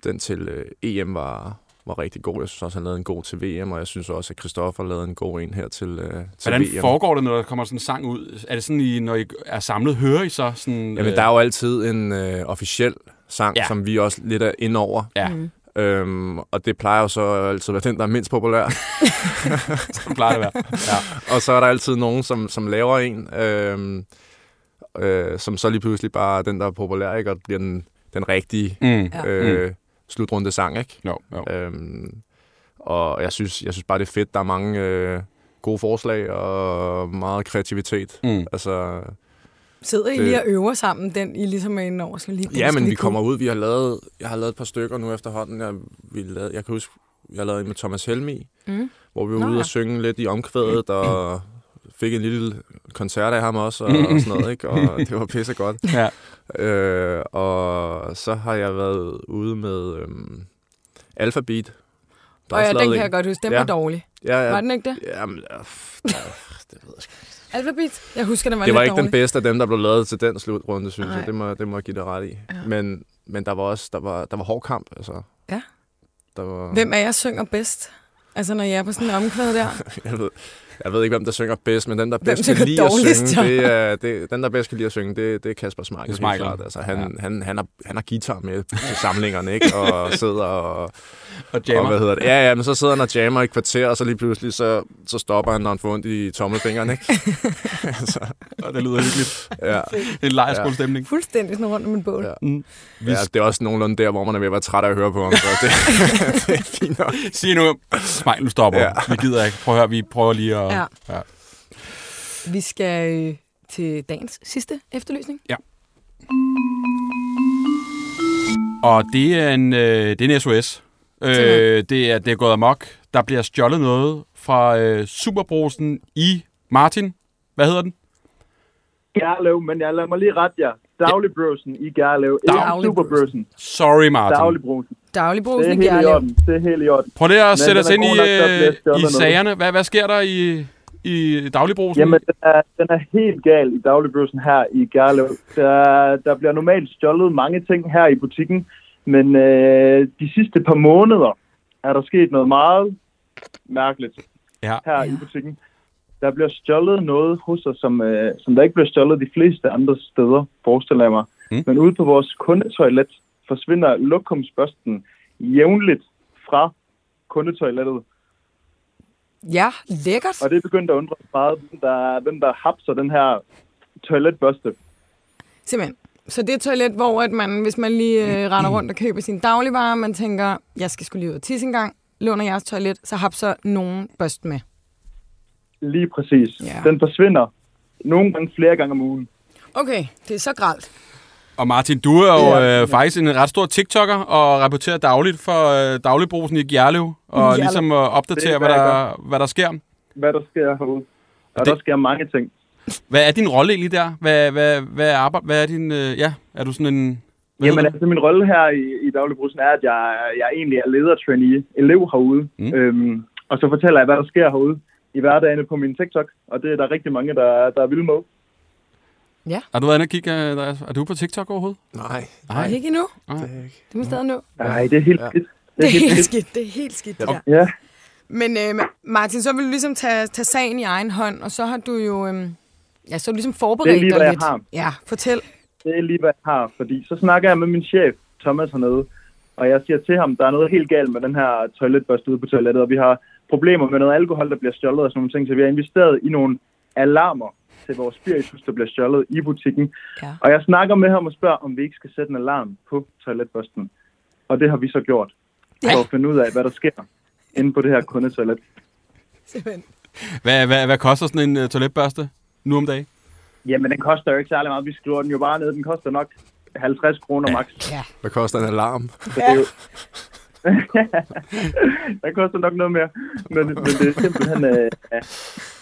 den til øh, EM var, var rigtig god. Jeg synes også, han lavede en god til VM, og jeg synes også, at Christoffer lavede en god en her til, øh, til
Hvordan
VM.
foregår det, når der kommer sådan en sang ud? Er det sådan, I, når I er samlet, hører I så sådan...
Jamen, der er jo altid en øh, officiel sang,
Ja.
som vi også lidt er inde over.
Ja.
Mm.
Øhm, og det plejer jo så altid at være den, der er mindst populær. [laughs]
Sådan plejer det at være. Ja.
og så er der altid nogen, som, som laver en, øhm, øh, som så lige pludselig bare er den, der er populær, ikke? og bliver den, den rigtige
Mm.
Ja.
øh, slutrunde sang. Ikke?
Jo, jo.
Øhm, Og jeg synes, jeg synes bare, det er fedt. Der er mange øh, gode forslag og meget kreativitet.
Mm.
Altså,
Sidder I
Det-
lige og øver sammen, den I ligesom er inde over? Skal lige,
ja, men vi
kunne?
kommer ud. Vi har lavet, jeg har lavet et par stykker nu efterhånden. Jeg, vi lavede, jeg kan huske, jeg har lavet en med Thomas Helmi,
Mm.
hvor vi var
Nå,
ude
ja.
og synge lidt i omkvædet, og fik en lille koncert af ham også, og, og sådan noget, ikke? Og [laughs] det var pisse godt.
Ja.
Øh, og så har jeg været ude med øhm, Alphabet. Der er
Og ja, den kan
en-
jeg godt huske. Den
Ja.
var dårlig.
Ja, ja.
Var den ikke det?
Jamen, ja, det ved jeg sgu ikke.
Alphabet? Jeg husker, den var
Det var ikke den
dårlig.
bedste af dem, der blev lavet til den slutrunde, synes
Nej.
jeg. Det må, det må jeg give dig ret i.
Ja.
Men, men der var også der var, der var hård kamp, altså.
Ja.
Der var,
Hvem af jer synger bedst? Altså, når jeg er på sådan en omkvæd der. [laughs]
jeg, ved, jeg ved ikke, hvem der synger bedst, men den, der bedst kan lide at synge, det er, det, den, der bedst kan lide at synge, det, det er Kasper Schmeichel.
Det er Schmeichel.
helt klart. Altså, han,
Ja.
ja. han, han, har, han har guitar med til samlingerne, ikke? Og sidder og,
Og
og
jammer.
hvad hedder det? Ja, ja, men så sidder han og jammer i kvarter, og så lige pludselig, så, så stopper han, når han får ondt i tommelfingeren, ikke? [laughs] altså,
Og det lyder hyggeligt.
ja.
En lejrskolestemning.
Fuldstændig sådan rundt om en bål.
Ja.
Mm. Vi
ja, det er også nogenlunde der, hvor man er ved at være træt af at høre på ham, så det, [laughs] det er fint nok.
Sig nu, smile, nu stopper. Ja.
Ja.
Vi gider ikke. Prøv at høre, vi prøver lige at...
Ja.
ja.
Vi skal øh, til dagens sidste efterlysning.
Og det er en, øh, det er en SOS. Øh, det, er, det er gået amok. Der bliver stjålet noget fra øh, Superbrosen i Martin. Hvad hedder den?
Gerlev, men jeg lader mig lige ret jer. Dagligbrosen i Gerlev. Ikke
Dagligbrosen.
Superbrosen.
Sorry, Martin.
Dagligbrosen. Det
Dagligbrosen
er
i
helt i orden. Det er helt i orden.
Prøv lige at
Men
sætte os
er
ind i,
nok,
i sagerne. Hvad, hvad sker der i, i Dagligbrosen?
Jamen, den er, den er helt gal i Dagligbrosen her i Gerlev. Der, der bliver normalt stjålet mange ting her i butikken, men øh, de sidste par måneder er der sket noget meget mærkeligt
Ja.
her i butikken. Der bliver stjålet noget hos os, som, øh, som der ikke bliver stjålet de fleste andre steder, forestiller jeg mig.
Mm.
Men ude på vores kundetoilet forsvinder lokumsbørsten jævnligt fra kundetoilettet.
Ja, lækkert.
Og det er begyndt at undre meget, hvem der, hvem der hapser den her toiletbørste.
Simpelthen. Så det er et toilet, hvor at man, hvis man lige øh, render rundt og køber sin dagligvarer, man tænker, jeg skal skulle lige ud og tisse en gang, låner jeres toilet, så hapser nogen børst med.
Lige præcis.
Ja.
Den forsvinder nogle gange flere gange om ugen.
Okay, det er så gralt.
Og Martin, du er jo
Ja.
øh, faktisk en ret stor TikToker og rapporterer dagligt for øh, Dagligbrosen i Gjerlev. Og
Gjerlev.
ligesom øh, opdaterer,
Det
hvad
jeg
der, hvad der sker.
Hvad der sker herude. Og
Det-
der sker mange ting.
Hvad er din rolle egentlig der? Hvad, hvad, hvad, er, arbejde, hvad er din... Øh, ja, er du sådan en... Hvad
Jamen altså, min rolle her i, i Dagligbrusen er, at jeg, jeg egentlig er leder-trainee, elev herude.
Mm.
Øhm, og så fortæller jeg, hvad der sker herude i hverdagen på min TikTok. Og det er der rigtig mange, der, der er vilde med.
Det? Har du været inde og kigge? øh, Andreas? Er du på TikTok overhovedet?
Nej,
Nej.
Ikke endnu.
Nej.
det er ikke.
Det må stadig nå.
Nej, det er helt
Ja.
skidt.
Det er helt skidt. Det er helt skidt, det der.
Ja,
Men øh, Martin, så vil du ligesom tage, tage sagen i egen hånd, og så har du jo... Øh, ja, så har du ligesom forberedt
Det er lige,
dig
hvad jeg
lidt.
har.
Ja, fortæl.
det er lige, hvad jeg har. Fordi så snakker jeg med min chef, Thomas, hernede. Og jeg siger til ham, der er noget helt galt med den her toiletbørste ude på toilettet, og vi har problemer med noget alkohol, der bliver stjålet og sådan nogle ting. Så vi har investeret i nogle alarmer til vores spiritus, der bliver stjålet i butikken.
Ja.
Og jeg snakker med ham og spørger, om vi ikke skal sætte en alarm på toiletbørsten. Og det har vi så gjort. For at finde ud af, hvad der sker inde på det her kundetoilet.
Simpelthen.
Hvad, hvad, hvad koster sådan en uh, toiletbørste nu om dagen?
Jamen, den koster jo ikke særlig meget. Vi skriver den jo bare ned. Den koster nok 50 kroner max.
Ja.
Hvad koster en alarm?
Så det er jo... [laughs] den koster nok noget mere. Men, men det er simpelthen... Øh, ja.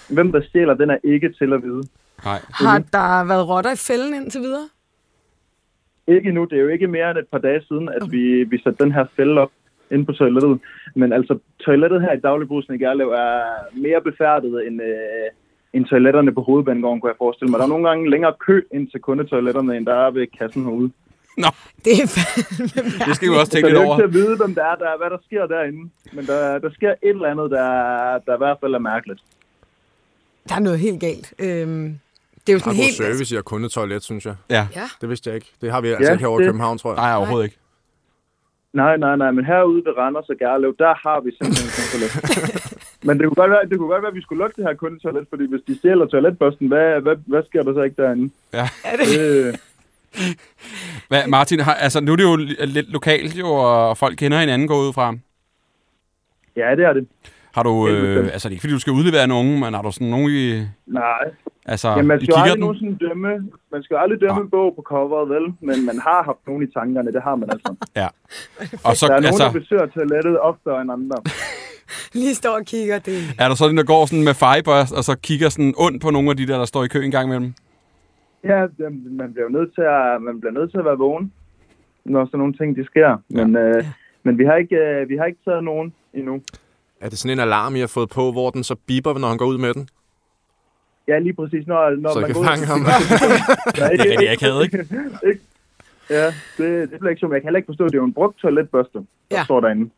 Hvem der stjæler, den er ikke til at vide.
Nej.
Har der været rotter i fælden indtil videre?
Ikke nu. Det er jo ikke mere end et par dage siden, at vi, vi satte den her fælde op inde på toilettet. Men altså, toilettet her i Dagligbrusen i Gerlev er mere befærdet end, øh, end toiletterne på hovedbanegården, kunne jeg forestille mig. Der er nogle gange længere kø ind til kundetoiletterne, end der er ved kassen herude.
Nå,
Det er fandme [laughs]
det skal vi også
Så
tænke
det er
lidt over.
ikke til at vide, hvem der er, der, hvad der sker derinde. Men der, der sker et eller andet, der, der i hvert fald er mærkeligt.
Der er noget helt galt. Øhm, det er jo
Der er
sådan helt...
service i at kundetoilet, synes jeg.
Ja.
Ja,
Det vidste jeg ikke. Det har vi altså
Ja,
ikke herovre i
det-
København, tror jeg.
Nej, overhovedet ikke.
Nej, nej, nej, men herude ved Randers og Gerlev, der har vi simpelthen en toilet. [laughs] men det kunne, godt være, det kunne godt være, at vi skulle lukke det her kundetoilet, fordi hvis de stjæler toiletbørsten, hvad, hvad, hvad sker der så ikke derinde?
Ja.
Øh,
Hvad, Martin, har, altså, nu er det jo li- lidt lokalt, jo, og folk kender hinanden går ud fra.
Ja, det er det.
Har du, øh, altså det er ikke fordi, du skal udlevere nogen, men har du sådan nogen i,
Nej,
altså,
Jamen, man skal jo aldrig nogensinde dømme, man skal jo aldrig dømme en bog på coveret, vel? Men man har haft nogen i tankerne, det har man altså. [laughs]
Ja. Og så,
Der er nogen,
altså,
der besøger toilettet oftere end andre. [laughs]
Lige står og kigger. Det.
er der så den, der går sådan med fejebørst, og så kigger sådan ondt på nogle af de der, der står i kø en gang imellem?
Ja, man bliver jo nødt til at, man bliver nødt til at være vågen, når sådan nogle ting, de sker. Men, øh, men vi, har ikke, øh, vi har ikke taget nogen endnu.
Er det sådan en alarm, I har fået på, hvor den så biber, når han går ud med den?
Ja, lige præcis. Når, når
Så I
man
kan
går ud-
fange ham? [laughs]
Der er
Det er akavet, ikke?
ikke? [laughs] Ja, det, det bliver ikke sjovt. Jeg kan heller ikke forstå, at det er jo en brugt toiletbørste, der
Ja.
står derinde.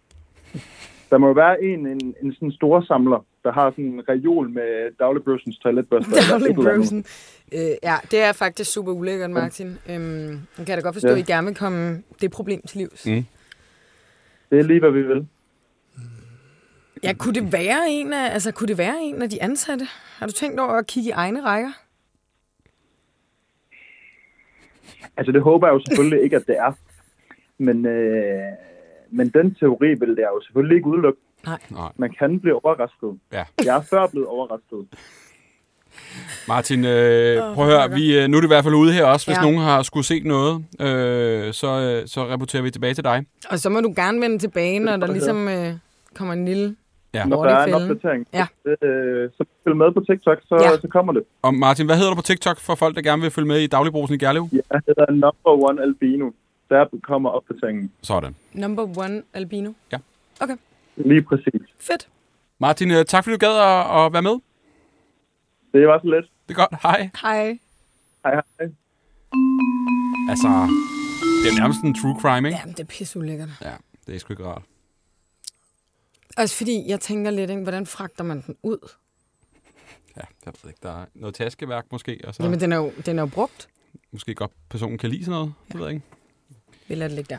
Der må jo være en, en, en sådan stor samler, der har sådan en reol med
Daglig [laughs]
eller andet.
Brosen. Øh, ja, det er faktisk super ulækkert, Martin. Øhm, jeg kan da godt forstå,
Ja.
at I gerne vil komme det problem til livs.
Mm.
Det er lige, hvad vi vil.
Ja, kunne det være en af, altså, kunne det være en af de ansatte? Har du tænkt over at kigge i egne rækker?
Altså, det håber jeg jo selvfølgelig ikke, at det er. Men, øh, men den teori vil det jo selvfølgelig ikke udelukke.
Nej.
Nej.
Man kan blive overrasket.
Ja.
Jeg er før blevet overrasket.
Martin, øh, prøv at høre, vi, øh, nu er det i hvert fald ude her også. Hvis
Ja.
nogen har skulle set noget, øh, så, øh, så rapporterer vi tilbage til dig.
Og så må du gerne vende tilbage, når der ligesom øh, kommer en lille...
Ja.
Når der er en opdatering,
Ja.
så, øh, så følg med på TikTok, så,
Ja.
så kommer det.
Og Martin, hvad hedder du på TikTok for folk, der gerne vil følge med i dagligbrusen i Gerlev?
Jeg hedder Number One Albino. Der kommer opdateringen.
Sådan.
Number one albino.
Lige præcis.
Fedt.
Martin, øh, tak fordi du gad at, at være med.
Det var så let.
Det er godt. Hej.
Hej.
Hej, hej.
Altså, det er nærmest en true crime, ikke?
Ja, det er pisse ulækkert.
Ja, det er sgu ikke rart.
Også fordi, jeg tænker lidt, ikke, hvordan fragter man den ud?
Ja, jeg ved ikke. Der er noget taskeværk måske, og så
Jamen, den er jo, den er jo brugt.
måske godt personen kan lide sådan noget. Det ved jeg ikke.
Vi lader det ligge der.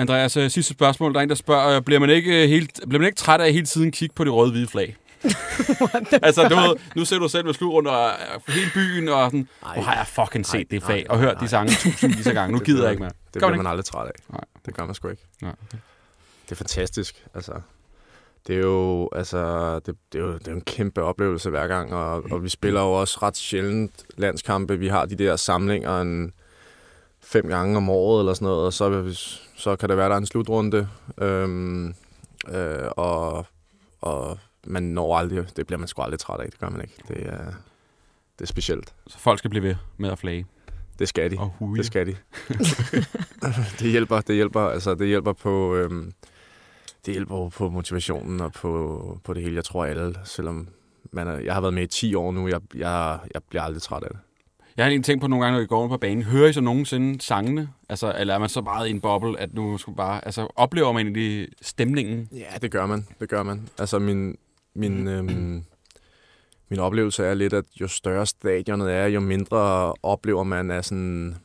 Andreas, øh, sidste spørgsmål. Der er en, der spørger, øh, bliver man ikke, øh, helt, bliver man ikke træt af hele tiden kigge på det røde-hvide flag? [laughs] altså, du ved, nu ser du selv med slutrunde og øh, hele byen, og sådan, hvor har jeg fucking set
Ej,
det fag,
nej,
og hørt de sange tusindvis af gange. Nu
Det
gider jeg ikke mere.
Det
Gør
bliver
man
man aldrig træt af.
Nej.
Det gør man sgu ikke.
Nej,
Det er fantastisk. Altså, det er jo, altså, det, det, er jo, det er jo en kæmpe oplevelse hver gang, og, og vi spiller jo også ret sjældent landskampe. Vi har de der samlinger en fem gange om året eller sådan noget, og så, så kan det være, der er en slutrunde. Øhm, øh, og, og man når aldrig, det bliver man sgu aldrig træt af, det gør man ikke. Det er, det er specielt.
Så folk skal blive ved med at flage
Det skal de.
og huge.
Det skal de. [laughs] [laughs] det hjælper, det hjælper, altså det hjælper på, øhm, det hjælper jo på motivationen og på, på det hele. Jeg tror alle, selvom man er, jeg har været med i 10 år nu, jeg, jeg, jeg bliver aldrig træt af det.
Jeg har egentlig tænkt på nogle gange, når I går på banen, hører I så nogensinde sangene? Altså, eller er man så meget i en boble, at nu skal bare... Altså, oplever man egentlig stemningen?
Ja, det gør man. Det gør man. Altså min, min, øhm, min oplevelse er lidt, at jo større stadionet er, jo mindre oplever man af sådan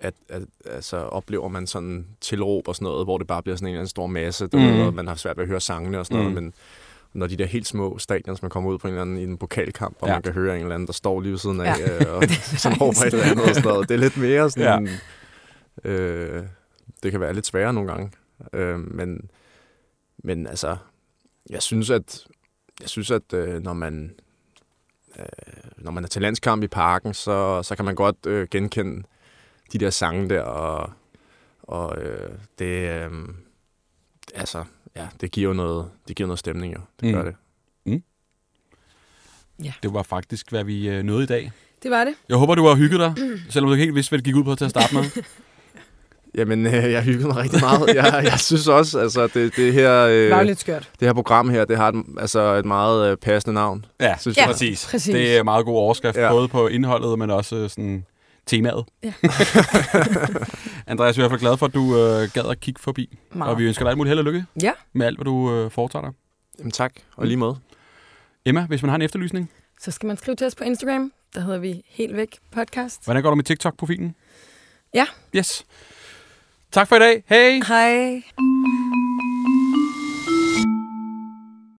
at, at altså, oplever man sådan tilråb og sådan noget, hvor det bare bliver sådan en eller anden stor masse,
Mhm.
mm. og man har svært ved at høre sangene og sådan noget,
Mhm.
men når de der helt små stadions, man kommer ud på en eller anden i en pokalkamp, og
Ja.
man kan høre en eller anden, der står lige ved siden af,
Ja.
ja. og [laughs] [laughs] sådan råber et eller andet og sådan noget. Det er lidt mere sådan...
Ja.
Øh, det kan være lidt sværere nogle gange. Øh, men, men altså, jeg synes, at, jeg synes, at øh, når man øh, når man er til landskamp i parken, så, så kan man godt øh, genkende de der sange der, og, og øh, det, øh, altså, ja, det giver jo noget, det giver noget stemning jo. Det gør
Mm.
det.
Det var faktisk, hvad vi øh, nåede i dag.
Det var det.
Jeg håber, du har hygget dig, [clears throat] selvom du ikke helt vidste, hvad det gik ud på til at starte med. [laughs]
Jamen, øh, jeg hyggede mig rigtig meget. Jeg, jeg synes også, altså, det, det her... Øh,
Det lidt skørt.
det her program her, det har et, altså et meget øh, passende navn.
Ja,
Synes
Ja.
jeg.
præcis.
præcis.
Det er meget god overskrift, ja.
Ja.
både på indholdet, men også øh, sådan temaet.
Ja. [laughs]
Andreas, vi er i hvert fald glad for, at du øh, gad at kigge forbi.
Meget.
Og vi ønsker dig alt muligt held og lykke
Ja.
med alt, hvad du øh, foretager dig.
Jamen tak, og lige måde.
Emma, hvis man har en efterlysning,
Så skal man skrive til os på Instagram. Der hedder vi Helt Væk Podcast.
hvordan går det med TikTok-profilen?
Ja.
Yes. Tak for i dag. Hej!
Hej.